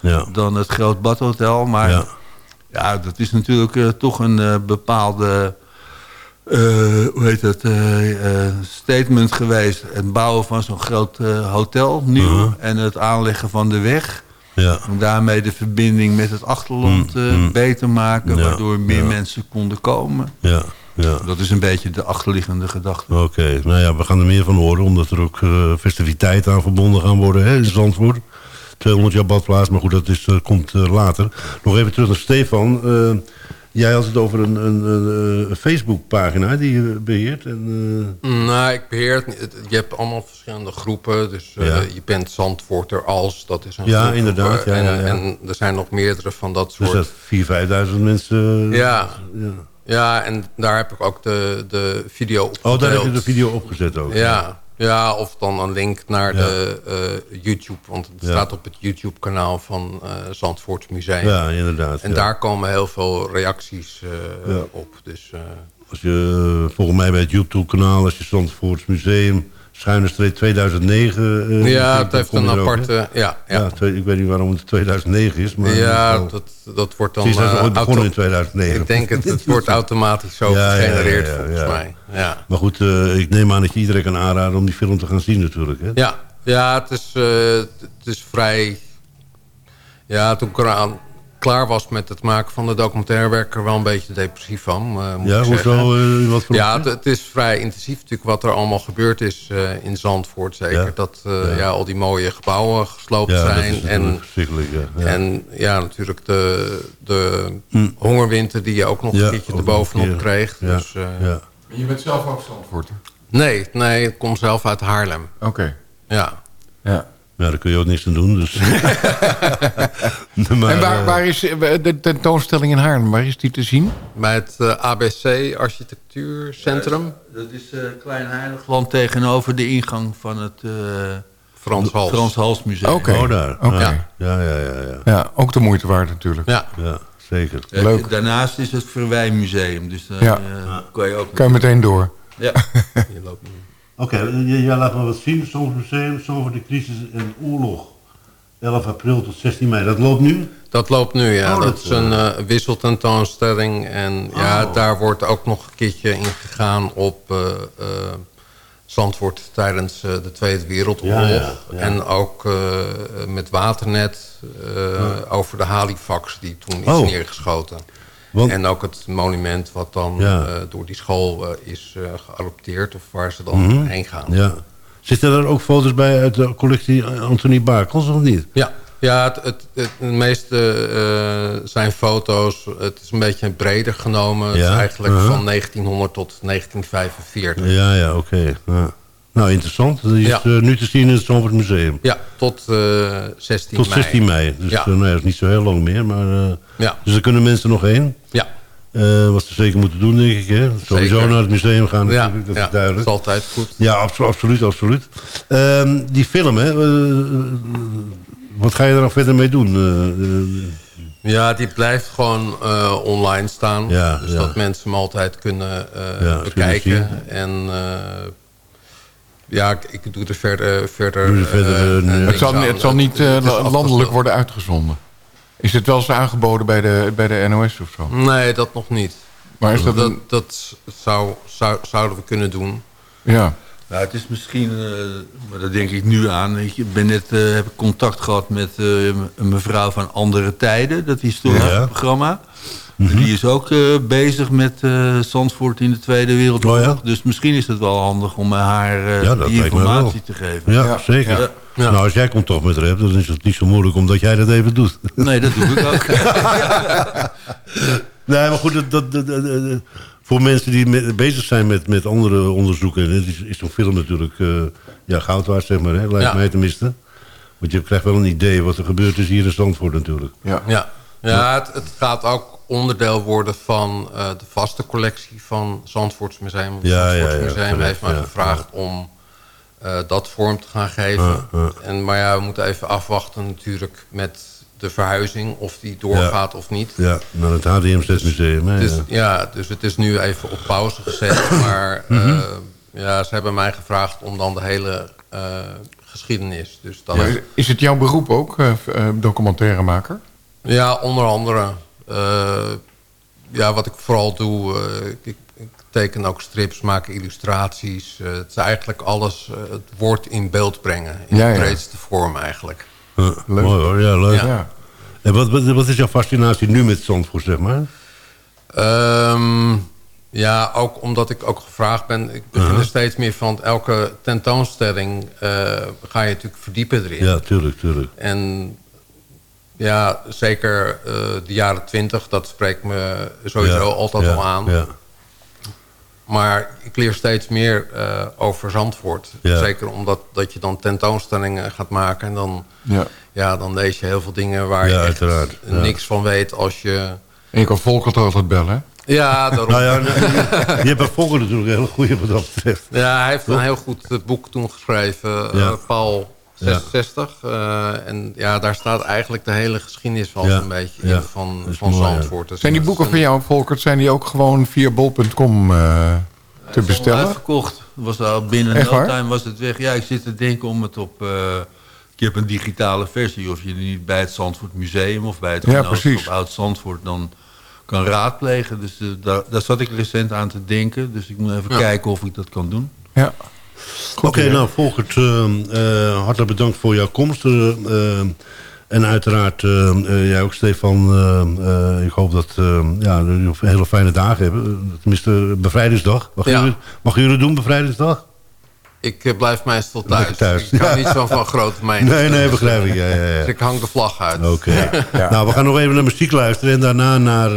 ja. dan het Groot Badhotel. Maar Ja. Dat is natuurlijk eh, toch een eh, bepaalde... eh, hoe heet eh, statement geweest. Het bouwen van zo'n groot hotel, nieuw. Uh-huh. En het aanleggen van de weg. Ja. Om daarmee de verbinding met het achterland Mm, eh, mm. beter maken. Ja, Waardoor meer ja. mensen konden komen. Ja, ja. Dat is een beetje de achterliggende gedachte. Oké, nou ja, we gaan er meer van horen... omdat er ook eh, festiviteiten aan verbonden gaan worden hè, in Zandvoort. 200 jaar badplaats, maar goed, dat is, eh, komt later. Nog even terug naar Stefan. Eh, jij had het over een, een, een, Facebookpagina die je beheert. En, eh, Nou, ik beheer het Je hebt allemaal verschillende groepen. Dus eh, Ja. je bent Zandvoorter als, dat is een Ja, groep. inderdaad, ja, en, ja, en er zijn nog meerdere van dat dus soort... dat 4.000, 5.000 mensen... Ja. ja. Ja, en daar heb ik ook de, de video op Oh, daar heb je de video opgezet ook. Ja, ja, of dan een link naar Ja. de eh, YouTube. Want het Ja. staat op het YouTube-kanaal van Zandvoort Museum. Ja, inderdaad. En ja. daar komen heel veel reacties eh, op. Dus, Als je, volgens mij bij het YouTube-kanaal, als je Zandvoorts Museum, schuine streep 2009... eh, ja, het heeft een ook, aparte... Ja, ja. Ja, ik weet niet waarom het 2009 is, maar... ja, dat, dat wordt dan... Dat is eh, ooit begonnen in 2009. Ik denk het, het wordt *laughs* automatisch zo Ja, gegenereerd volgens mij. Ja. Maar goed, eh, ik neem aan dat je iedereen kan aanraden om die film te gaan zien natuurlijk. Hè? Ja, ja het, is, eh, het is vrij... Ja, toen ik eraan klaar was met het maken van de documentaire... werd ik er wel een beetje depressief van, eh, moet Ja, ik zeggen. hoezo? eh, wat voor Ja, het, het is vrij intensief natuurlijk wat er allemaal gebeurd is eh, in Zandvoort. Zeker Ja. dat eh, ja. al die mooie gebouwen gesloopt zijn. en, en ja, natuurlijk de, de hongerwinter die je ook nog Ja, een keertje erbovenop kreeg. Ja, Dus, eh, ja. Je bent zelf ook Zandvoorter? Nee, nee, ik kom zelf uit Haarlem. Oké. Ja. Ja. Ja, daar kun je ook niks aan doen. Dus. *laughs* maar, en waar, eh, waar is eh, de tentoonstelling in Haarlem? Waar is die te zien? Bij het eh, ABC Architectuurcentrum. Dat is eh Klein Heiligland tegenover de ingang van het eh, Frans Hals. Frans Hals Museum. Oké. Oh, daar. Oké. Ja. Ja, ja, ja, ja. Ja, ook de moeite waard natuurlijk. Ja. ja, zeker. Leuk. Daarnaast is het Verwijmuseum. Dus daar Ja. eh, kan je ook... Kan je meteen door. Ja. *laughs* Je loopt nu. Oké, j- jij laat me wat zien. Soms Museum, Zandvoort de crisis en oorlog. 11 april tot 16 mei. Dat loopt nu? Dat loopt nu, ja. Oh, dat, dat, is een eh, wisseltentoonstelling. En ja, Oh. daar wordt ook nog een keertje ingegaan op eh, eh, Zandvoort tijdens eh, de Tweede Wereldoorlog. Ja, ja, ja. En ook eh, met waternet eh, over de Halifax die toen is Oh. neergeschoten. Want- En ook het monument wat dan Ja. eh, door die school eh, is eh geadopteerd of waar ze dan heen gaan. Mhm. Ja. Zitten er ook foto's bij uit de collectie Anthony Bakels of niet? Ja, ja het, het, het, de meeste zijn foto's. Het is een beetje breder genomen. Het is Ja, eigenlijk uh-huh. van 1900 tot 1945. Ja, ja, oké. Ja. Nou, interessant. Dat is Ja. eh, nu te zien in het Zandvoort Museum. Ja, tot eh 16 Tot mei. 16 mei. Dus Ja. eh, nou ja, dat is niet zo heel lang meer. Maar, Ja. Dus daar kunnen mensen nog heen. Ja, wat ze zeker moeten doen, denk ik. Hè? Sowieso Zeker. naar het museum gaan ja, natuurlijk. Dat ja, is duidelijk. is altijd goed. Ja, abso- absoluut, absoluut. Ehm, die film, hè. wat ga je er nog verder mee doen? Ja, die blijft gewoon online staan. Ja, dus ja. dat mensen hem altijd kunnen Ja, bekijken. En ja, ik, ik doe er verder... verder, Doe er verder, eh, eh, eh, nee. Het zal, het niet eh, Het landelijk worden uitgezonden. Is het wel eens aangeboden bij de, bij de NOS of zo? Nee, dat nog niet. Maar is dat Dat, een... dat zou, zou, zouden we kunnen doen. Ja. Nou, het is misschien, eh, maar daar denk ik nu aan. Ik ben net, eh, heb ik contact gehad met eh, een mevrouw van Andere Tijden, dat historische Ja. programma. Mhm. Die is ook eh, bezig met eh, Zandvoort in de Tweede Wereldoorlog. Oh ja? Dus misschien is het wel handig om haar eh, Ja, die informatie te geven. ja, Ja. zeker. Ja. Ja. Nou, als jij contact met haar hebt, dan is het niet zo moeilijk omdat jij dat even doet. *laughs* Nee, dat doe ik ook. *laughs* Nee, maar goed, dat, dat, dat- dat- dat- voor mensen die met- bezig zijn met, met andere onderzoeken... hè, is, is zo'n film natuurlijk eh, ja, goud waard, zeg maar. Hè, lijkt Ja. mij tenminste. Want je krijgt wel een idee wat er gebeurd is hier in Zandvoort natuurlijk. Ja. Ja, ja het, het gaat ook onderdeel worden van eh, de vaste collectie van Zandvoorts Museum. Het Ja, Zandvoorts ja, Museum heeft mij ja, gevraagd om eh, dat vorm te gaan geven. En, maar ja, we moeten even afwachten natuurlijk met de verhuizing... of die doorgaat of niet. Ja, naar het HDMZ Museum. Hè, Dus, ja. ja, dus het is nu even op pauze gezet. *coughs* Maar Mhm. eh, ja, ze hebben mij gevraagd om dan de hele eh, geschiedenis. Dus dan, Ja, Is het jouw beroep ook, documentairemaker? Ja, onder andere. Eh, ja, wat ik vooral doe, eh, ik, ik, teken ook strips, maak illustraties. Eh, het is eigenlijk alles, het woord in beeld brengen. In Ja, de ja. breedste vorm eigenlijk. leuk. Mooi hoor, ja, leuk. Ja. En wat, wat, wat is jouw fascinatie nu met Zandvoort, zeg maar? Ehm, ja, ook omdat ik ook gevraagd ben. Ik begin Uh-huh. er steeds meer van. Elke tentoonstelling eh, ga je natuurlijk verdiepen erin. Ja, tuurlijk, tuurlijk. En ja, zeker eh, de jaren twintig, dat spreekt me sowieso Ja, altijd ja, al aan. Ja. Maar ik leer steeds meer eh, over Zandvoort. Ja. Zeker omdat dat je dan tentoonstellingen gaat maken. En dan, Ja. ja, dan lees je heel veel dingen waar Ja, je echt uiteraard, ja. niks van weet als je... En je kan Volkert altijd bellen? Ja, daarom. Nou ja, je hebt bij Volker natuurlijk een hele goede wat dat betreft. Ja, hij heeft een heel goed eh, boek toen geschreven. Paul Ja. 66. eh, en ja, daar staat eigenlijk de hele geschiedenis Ja. een beetje Ja. in van, van mooi. Zandvoort. Dus Zijn die boeken van jou, Volkert, zijn die ook gewoon via bol.com eh, te bestellen? Uitverkocht. Was al binnen Echt no time was het weg. Ja, ik zit te denken om het op... eh, ik heb een digitale versie. Of je niet bij het Zandvoort Museum of bij het Ja, Genootschap precies. Oud Zandvoort dan kan raadplegen. Dus eh, daar, daar zat ik recent aan te denken. Dus ik moet even Ja. kijken of ik dat kan doen. Ja. Oké, nou Volkert, eh, eh, hartelijk bedankt voor jouw komst. eh, eh, en uiteraard eh, eh, jij ook, Stefan. eh, eh, ik hoop dat ja, jullie hele fijne dagen hebben. Tenminste, bevrijdingsdag. Mag, Ja. jullie, mag jullie doen, bevrijdingsdag? Ik blijf meestal thuis. Thuis. Ik kan Ja. niet zo van *laughs* grote mening. Nee, nee, begrijp ik. Ja, ja, ja. Dus ik hang de vlag uit. Oké. *laughs* Nou, we gaan nog even naar muziek luisteren. En daarna naar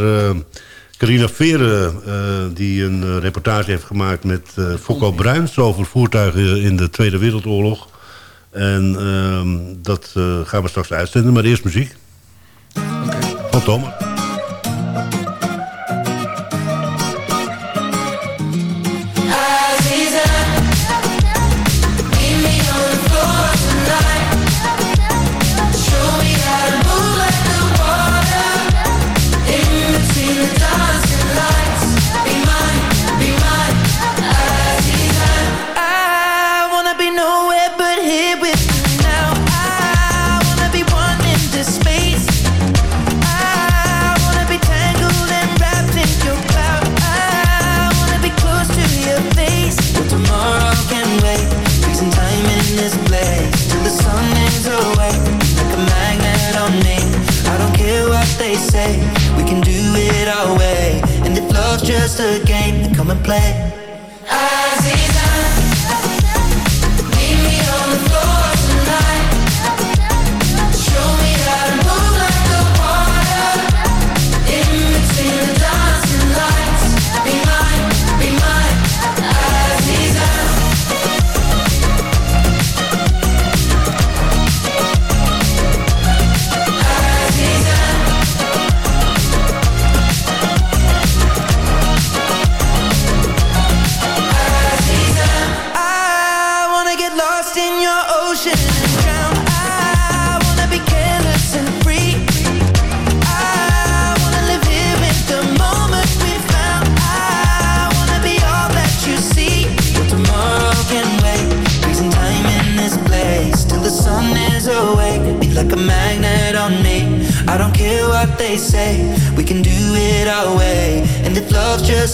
Carina Veren, eh, die een eh, reportage heeft gemaakt met eh Fokko Bruins... over voertuigen in de Tweede Wereldoorlog. En ehm, dat gaan we straks uitzenden, maar eerst muziek. Van Thomas.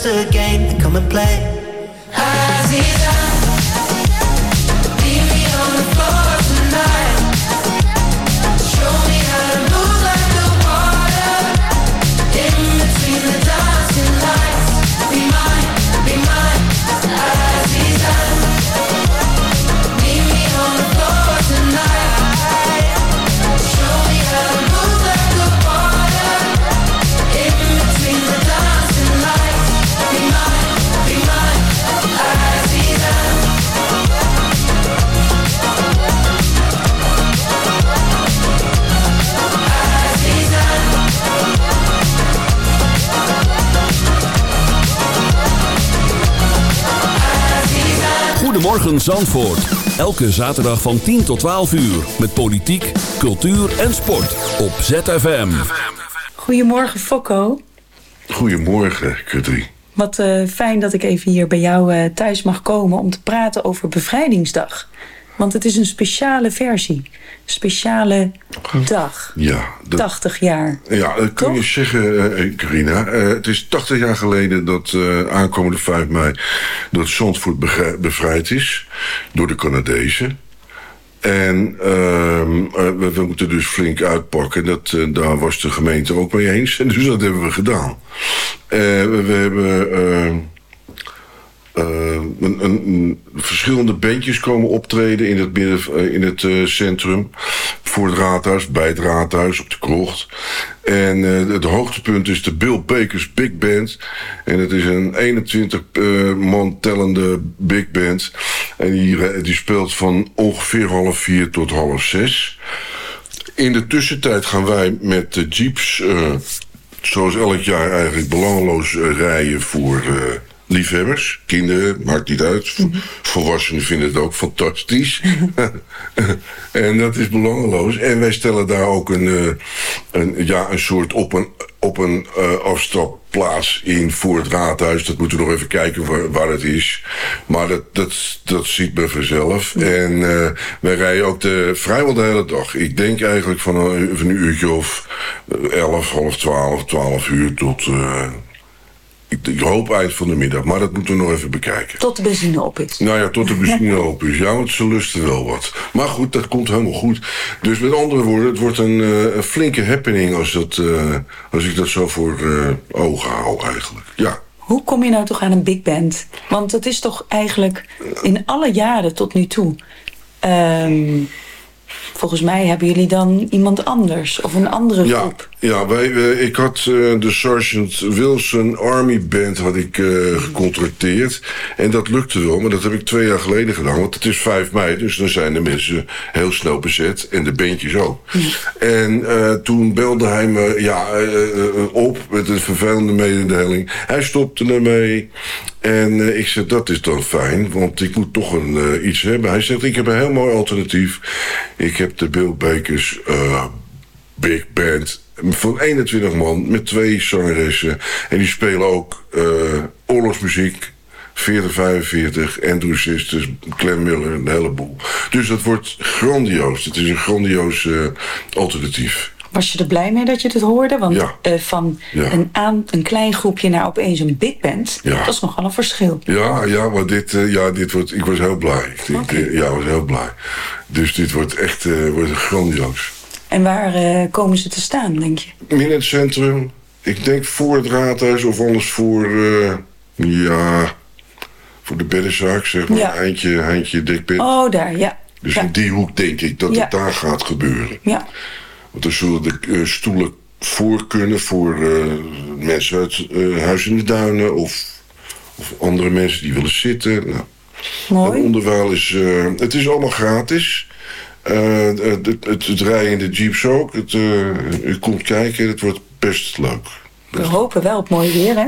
Just a game, then come and play. Zandvoort. Elke zaterdag van 10 tot 12 uur. Met politiek, cultuur en sport. Op ZFM. Goedemorgen Fokko. Goedemorgen, Kudri. Wat eh, fijn dat ik even hier bij jou eh, thuis mag komen om te praten over bevrijdingsdag. Want het is een speciale versie. Speciale dag. Ja, dat, 80 jaar. ja, dat kun je zeggen, eh, Carina. Eh, het is 80 jaar geleden dat eh, aankomende 5 mei... dat Zandvoort bevrijd is door de Canadezen. En ehm, eh, we, we moeten dus flink uitpakken. Dat, eh, daar was de gemeente ook mee eens. En dus dat hebben we gedaan. Eh, we, we hebben... eh, verschillende bandjes komen optreden in het, midden, eh, in het eh, centrum. Voor het raadhuis, bij het raadhuis, op de krocht. En het hoogtepunt is de Bill Bakers Big Band. En het is een 21 eh, man tellende big band. En die, die speelt van ongeveer half vier tot half zes. In de tussentijd gaan wij met de jeeps, zoals elk jaar eigenlijk belangeloos rijden voor liefhebbers. Kinderen, maakt niet uit. Volwassenen vinden het ook fantastisch. *laughs* en dat is belangeloos. En wij stellen daar ook een, eh, een, ja, een soort op een, op een eh, afstapplaats in voor het raadhuis. Dat moeten we nog even kijken waar, waar het is. Maar dat, dat, dat ziet men vanzelf. En eh, wij rijden ook de, vrijwel de hele dag. Ik denk eigenlijk van een, van een uurtje of 11, half 12, 12 uur tot... ik, hoop eind van de middag, maar dat moeten we nog even bekijken. Tot de benzine op is. Nou ja, tot de benzine open is. Ja, want ze lusten wel wat. Maar goed, dat komt helemaal goed. Dus met andere woorden, het wordt een, eh, een flinke happening als, dat, eh, als ik dat zo voor eh, ogen hou eigenlijk. Ja. Hoe kom je nou toch aan een big band? Want het is toch eigenlijk in alle jaren tot nu toe. ehm, volgens mij hebben jullie dan iemand anders of een andere Ja, groep. ja wij, eh, ik had eh, de Sergeant Wilson Army Band had ik, eh, gecontracteerd. En dat lukte wel, maar dat heb ik twee jaar geleden gedaan. Want het is 5 mei, dus dan zijn de mensen heel snel bezet. En de bandjes ook. En toen belde hij me ja, op met een vervelende mededeling. Hij stopte ermee. En ik zei, dat is dan fijn, want ik moet toch een, iets hebben. Hij zegt, ik heb een heel mooi alternatief. Ik heb de Bill Bakers eh, Big Band van 21 man met twee zangeressen. En die spelen ook eh, oorlogsmuziek, 40, 45, Andrew Sisters, Clem Miller, een heleboel. Dus dat wordt grandioos. Het is een grandioos eh, alternatief. Was je er blij mee dat je dit hoorde? Want Ja. eh, van Ja. een, aan, een klein groepje naar opeens een big band, Ja. dat is nogal een verschil. Ja, ja, maar dit, eh, ja, dit wordt, ik was heel blij. Ik eh, ja, ik was heel blij. Dus dit wordt echt eh, wordt grandioos. En waar komen ze te staan, denk je? In het centrum, ik denk voor het raadhuis of anders voor, ja, voor de beddenzaak, zeg maar. Ja. Eindje, eindje dikpit. Oh, daar, ja. Dus ja. in die hoek denk ik dat Ja. het daar gaat gebeuren. Ja. Want er zullen de eh, stoelen voor kunnen voor eh, mensen uit eh, Huis in de Duinen of, of andere mensen die willen zitten. Nou, Mooi. en onderwijl is, het is allemaal gratis. Het, het, het, rijden in de jeeps ook. Het, u komt kijken, het wordt best leuk. We hopen wel op mooi weer, hè?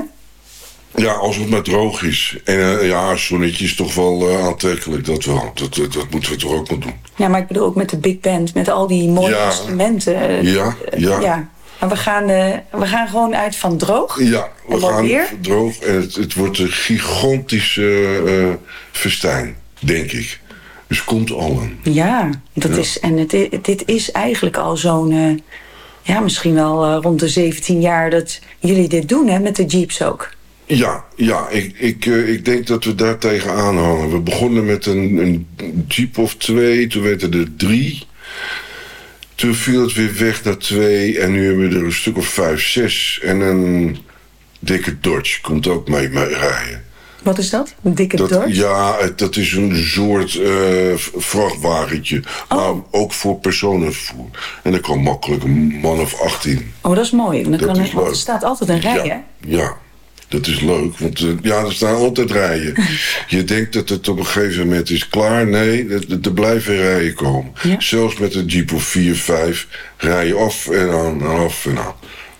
Ja, als het maar droog is. En eh, ja, zonnetje is toch wel eh, aantrekkelijk, dat wel. Dat, dat, dat moeten we toch ook wel doen. Ja, maar ik bedoel ook met de big band, met al die mooie Ja. instrumenten. eh, Ja, ja. ja. Maar we gaan, eh, we gaan gewoon uit van droog. Ja, we gaan weer? droog en het, het wordt een gigantische eh, festijn, denk ik. Dus komt allen. Ja, dat Ja. is, en het, dit is eigenlijk al zo'n, eh, ja, misschien wel eh, rond de 17 jaar dat jullie dit doen, hè, met de jeeps ook. Ja, ja ik, ik, eh, ik denk dat we daar tegenaan hangen. We begonnen met een, een jeep of twee, toen werden er drie. Toen viel het weer weg naar twee en nu hebben we er een stuk of vijf, zes. En een dikke Dodge komt ook mee, mee rijden. Wat is dat? Een dikke Dat, Dodge? ja, het- dat is een soort v- vrachtwagentje. Maar ook voor personenvervoer. En dat kan makkelijk een man of 18. Oh, dat is mooi. Dan Dat kan er, er staat altijd een rij, hè? Ja, dat is leuk. Want eh, ja, er staan altijd rijen. *laughs* Je denkt dat het op een gegeven moment is klaar. Nee, er, blijven rijen komen. Zelfs met een Jeep of 4, 5 rijden af en aan, en af en aan.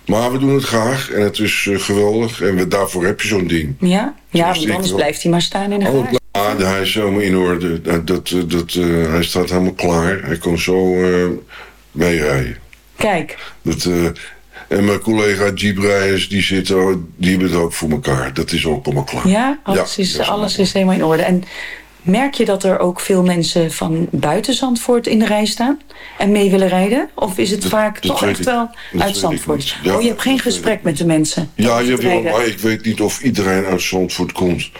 Maar we doen het graag en het is eh, geweldig. En we, daarvoor heb je zo'n ding. Ja, ja Zoals want anders wel. blijft hij maar staan in de Oh, ja, hij is helemaal in orde. Dat, dat, eh, dat, hij staat helemaal klaar. Hij kan zo meerijden. Kijk, Dat, en mijn collega Jeeprijders, die, zitten, die hebben het ook voor elkaar. Dat is ook allemaal klaar. ja, alles, is, dat alles is helemaal in orde. En Merk je dat er ook veel mensen van buiten Zandvoort in de rij staan en mee willen rijden? Of is het vaak dat toch echt ik- wel dat uit Zandvoort? Ja, oh, je hebt geen gesprek met de mensen. Ja, jawel, rijden. maar ik weet niet of iedereen uit Zandvoort komt.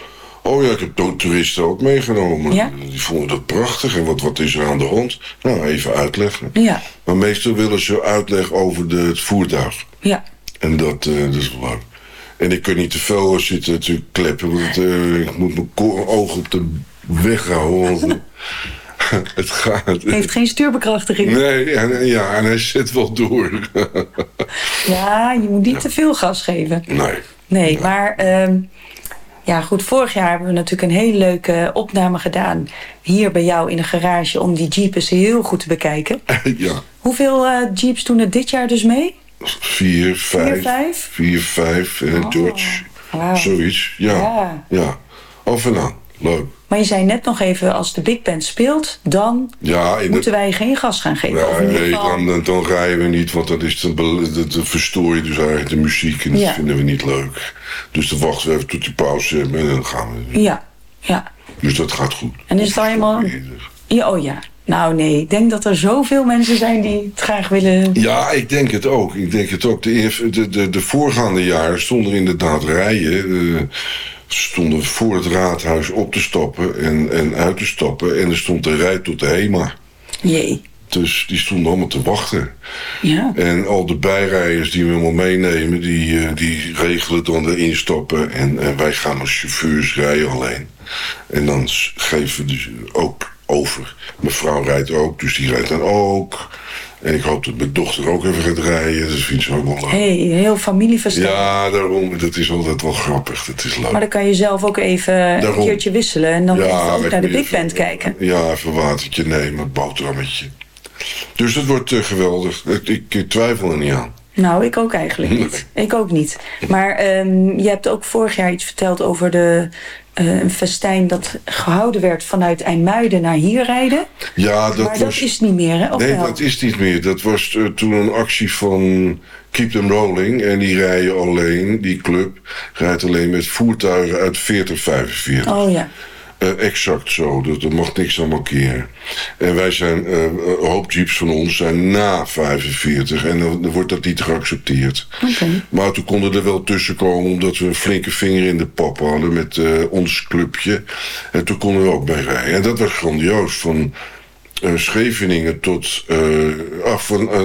Oh ja, ik heb to- toeristen ook meegenomen. Ja? Die vonden dat prachtig. En wat, wat is er aan de hand? Nou, even uitleggen. Ja, Maar meestal willen ze uitleg over de, het voertuig. ja. En dat, eh, dat is leuk. En ik kan niet te veel zitten te kleppen. Want eh, ik moet mijn ogen op de weg houden. *laughs* *laughs* Het gaat... Heeft geen stuurbekrachtiging. Nee, en, ja, en hij zit wel door. *laughs* Ja, je moet niet te veel gas geven. nee. Nee, maar ehm, ja, goed. Vorig jaar hebben we natuurlijk een hele leuke opname gedaan. Hier bij jou in de garage om die Jeep eens heel goed te bekijken. *laughs* ja. Hoeveel eh, Jeeps doen er dit jaar dus mee? Vier, vijf. vijf? Vier, vijf. En een Oh, Dodge. wauw. Zoiets. Ja. Ja. ja. Af en aan. Leuk. Maar je zei net nog even, als de big band speelt, dan Ja, moeten de, wij geen gas gaan geven. nee, dan, dan, dan rijden we niet, want dat is dat, dan verstoor je dus eigenlijk de muziek en dat Ja. vinden we niet leuk. Dus dan wachten we even tot die pauze en dan gaan we. Ja, ja. Dus dat gaat goed. En is het al helemaal... Ja, oh ja. Nou nee, ik denk dat er zoveel mensen zijn die het graag willen... Ja, ik denk het ook. Ik denk het ook. De, de, de, de voorgaande jaren stonden er inderdaad rijen. eh, stonden we voor het raadhuis op te stappen en, en uit te stappen. En er stond de rij tot de HEMA. Jee. Dus die stonden allemaal te wachten. Ja. En al de bijrijders die we helemaal meenemen, die, eh, die regelen dan de instappen. En, en wij gaan als chauffeurs rijden alleen. En dan geven we dus ook over. Mijn vrouw rijdt ook, dus die rijdt dan ook. En ik hoop dat mijn dochter ook even gaat rijden. Dat vindt ze ook wel leuk. hey, heel familieverstand. Ja, daarom. Dat is altijd wel grappig. Dat is leuk. Maar dan kan je zelf ook even een keertje wisselen... en dan Ja, ook naar de big band kijken. Ja, even een watertje nemen, boterhammetje. Dus dat wordt eh, geweldig. Ik, ik, twijfel er niet aan. Nou, ik ook eigenlijk *laughs* niet. Ik ook niet. Maar ehm, je hebt ook vorig jaar iets verteld over de, eh, een festijn dat gehouden werd vanuit IJmuiden naar hier rijden. Ja, dat maar was... dat is niet meer, hè? Of nee, wel? dat is niet meer. Dat was eh, toen een actie van Keep Them Rolling. En die rijden alleen, die club, rijdt alleen met voertuigen uit 40, 45. Oh ja. Eh, exact zo, dat, er mag niks aan markeren. En wij zijn, eh, een hoop jeeps van ons zijn na 45 en dan, dan wordt dat niet geaccepteerd. Maar toen konden er wel tussen komen omdat we een flinke vinger in de pap hadden met ons clubje. En toen konden we ook bij rijden. En dat was grandioos. Van eh, Scheveningen tot. eh, ach, van, eh,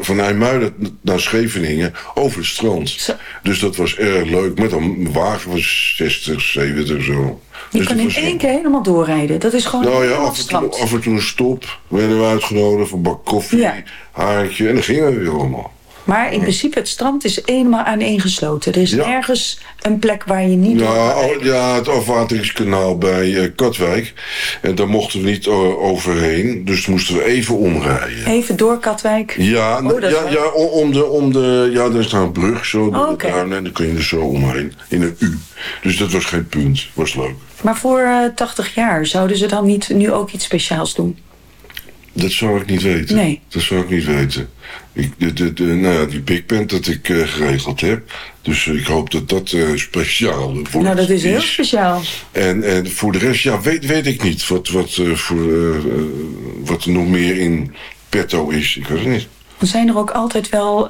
van IJmuiden naar Scheveningen over het strand. Dus dat was erg leuk. Met een wagen van 60, 70 zo. Je Dus kan in één keer helemaal doorrijden. Dat is gewoon nou ja, af en, toe, af en toe een stop. Werden we uitgenodigd voor een bak koffie, Ja. haartje. En dan gingen we weer allemaal. Maar in principe, het strand is helemaal aaneengesloten. Er is Ja. nergens een plek waar je niet Ja, oh, ja, het afwateringskanaal bij eh, Katwijk. En daar mochten we niet eh, overheen. Dus moesten we even omrijden. Even door Katwijk. Ja, Oh, is ja, wel- ja om, de, om de, ja, er is nou een brug zo. door Oh, duinen, en dan kun je er zo omheen. In een U. Dus dat was geen punt. Was leuk. Maar voor eh, 80 jaar zouden ze dan niet nu ook iets speciaals doen? Dat zou ik niet weten. Nee. Dat zou ik niet weten. Ik, de, de, de, nou ja, die big band dat ik eh, geregeld heb. Dus ik hoop dat dat eh, speciaal wordt. nou, dat is heel speciaal. En, en voor de rest, ja, weet, weet ik niet wat, wat, eh, voor, wat er nog meer in petto is. Ik weet het niet. Er zijn er ook altijd wel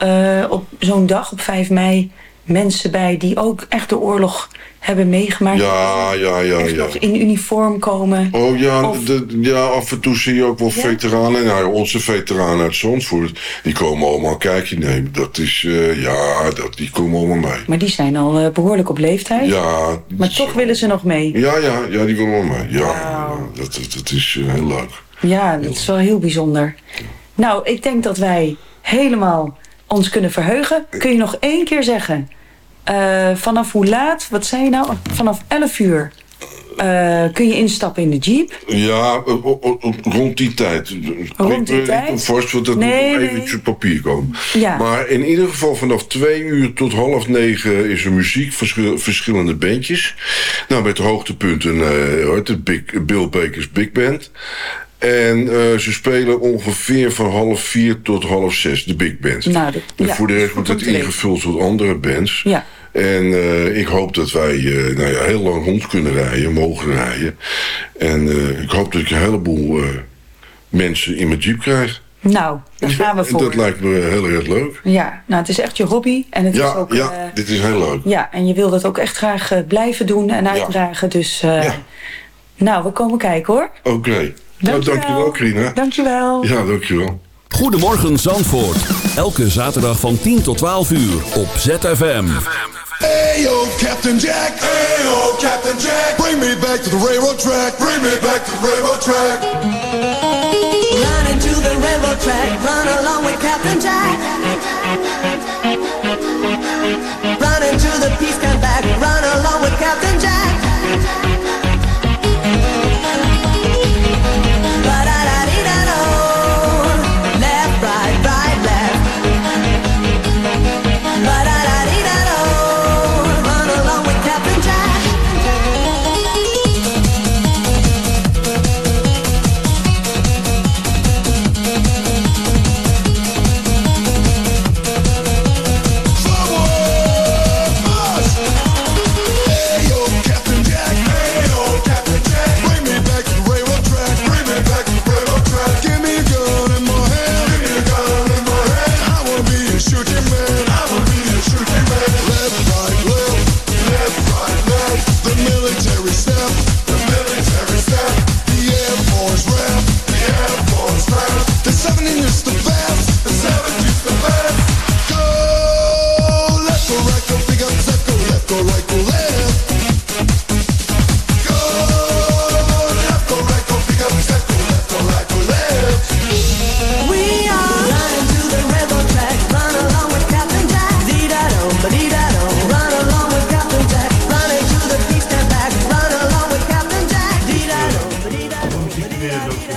op zo'n dag, op 5 mei, mensen bij die ook echt de oorlog hebben meegemaakt. Ja, ja, ja, Echt ja. nog in uniform komen. Oh ja, de, ja, af en toe zie je ook wel Ja? veteranen. Nou, onze veteranen uit Zandvoort, die komen allemaal een kijkje nemen. Dat is, eh, ja, dat, die komen allemaal mee. Maar die zijn al eh, behoorlijk op leeftijd. Ja, Maar toch willen ze nog mee. ja, ja, ja die willen allemaal mee. Ja, dat, dat is eh, heel leuk. Ja, dat is wel heel bijzonder. Nou, ik denk dat wij helemaal ons kunnen verheugen. Kun je nog één keer zeggen? eh, vanaf hoe laat, wat zei je nou? Vanaf 11 uur eh, kun je instappen in de jeep. Ja, o- rond die tijd. Rond die ik, tijd? Ik ben vast, want dat Nee, moet nog nee. eventjes op papier komen. Ja. Maar in ieder geval vanaf twee uur tot half negen is er muziek, verschil- verschillende bandjes. Nou, met hoogtepunten, eh hoort het Big, Bill Baker's Big Band. En eh, ze spelen ongeveer van half vier tot half zes, de Big Band. Nou, en ja, voor de rest wordt het ingevuld tot andere bands. Ja. En eh, ik hoop dat wij eh, nou ja, heel lang rond kunnen rijden, mogen rijden. En ik hoop dat ik een heleboel mensen in mijn jeep krijg. Nou, daar gaan we En voor. dat lijkt me heel erg leuk. Ja, nou het is echt je hobby. En het is Ja, ook, ja dit is heel leuk. ja, en je wil dat ook echt graag blijven doen en uitdragen. Dus eh, nou, we komen kijken hoor. Oké. Dankjewel. dankjewel, Krina. Dankjewel. Ja, dankjewel. Goedemorgen Zandvoort. Elke zaterdag van 10 tot 12 uur op ZFM. Hey yo, Captain Jack. Hey yo, Captain Jack. Bring me back to the railroad track. Bring me back to the railroad track. Running to the railroad track, run along with Captain Jack. Running to the peace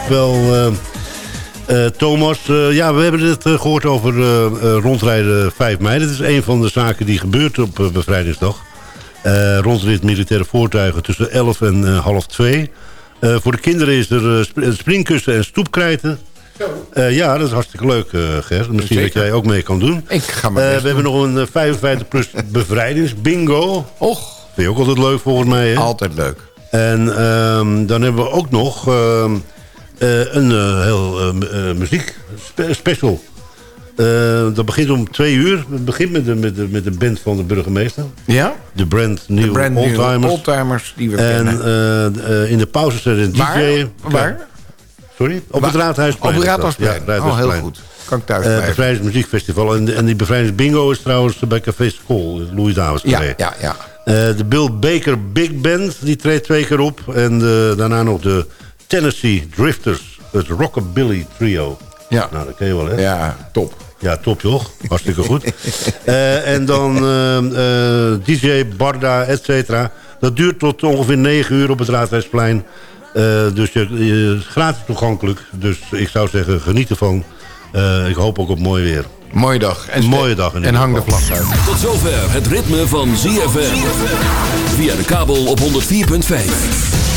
Wel, eh, eh, Thomas, eh, ja, we hebben het eh, gehoord over rondrijden 5 mei. Dat is een van de zaken die gebeurt op bevrijdingsdag. Rondrit militaire voertuigen tussen 11 en half 2. Eh, voor de kinderen is er sp- springkussen en stoepkrijten. Ja, dat is hartstikke leuk, Ger. Misschien dat jij ook mee kan doen. Ik ga maar We hebben nog een 55-plus *laughs* bevrijdingsbingo. Och. Vind je ook altijd leuk volgens mij, hè? Altijd leuk. En ehm, dan hebben we ook nog ehm, eh, een eh, heel eh, eh, muziek spe- special. Eh, dat begint om twee uur. Het begint met de, met, de, met de band van de burgemeester. Ja? De brand new brand new oldtimers. oldtimers die we en kennen. eh, eh, in de pauze zit een? DJ. Waar? Sorry? Op het Raadhuisplein. Op het. Raadhuisplein. Ja, Oh, heel goed. Kan ik thuis Eh, blijven. Bevrijdingsmuziekfestival. En, en die bevrijdingsbingo is trouwens bij Café School. Louis Davis. Ja, ja, ja. Eh, de Bill Baker Big Band, die treedt twee keer op. En eh, daarna nog de Tennessee Drifters, het Rockabilly Trio. Ja. Nou, dat ken je wel, hè? Ja, top. Ja, top joh. Hartstikke goed. *laughs* Eh, en dan eh, eh, DJ, Barda, et cetera. Dat duurt tot ongeveer 9 uur op het Raadhuisplein. Eh, dus je, je is gratis toegankelijk. Dus ik zou zeggen, geniet ervan. Eh, ik hoop ook op mooi weer. Mooie dag. En Een mooie dag. in En hang de vlag uit. Tot zover het ritme van ZFM. Via de kabel op 104.5.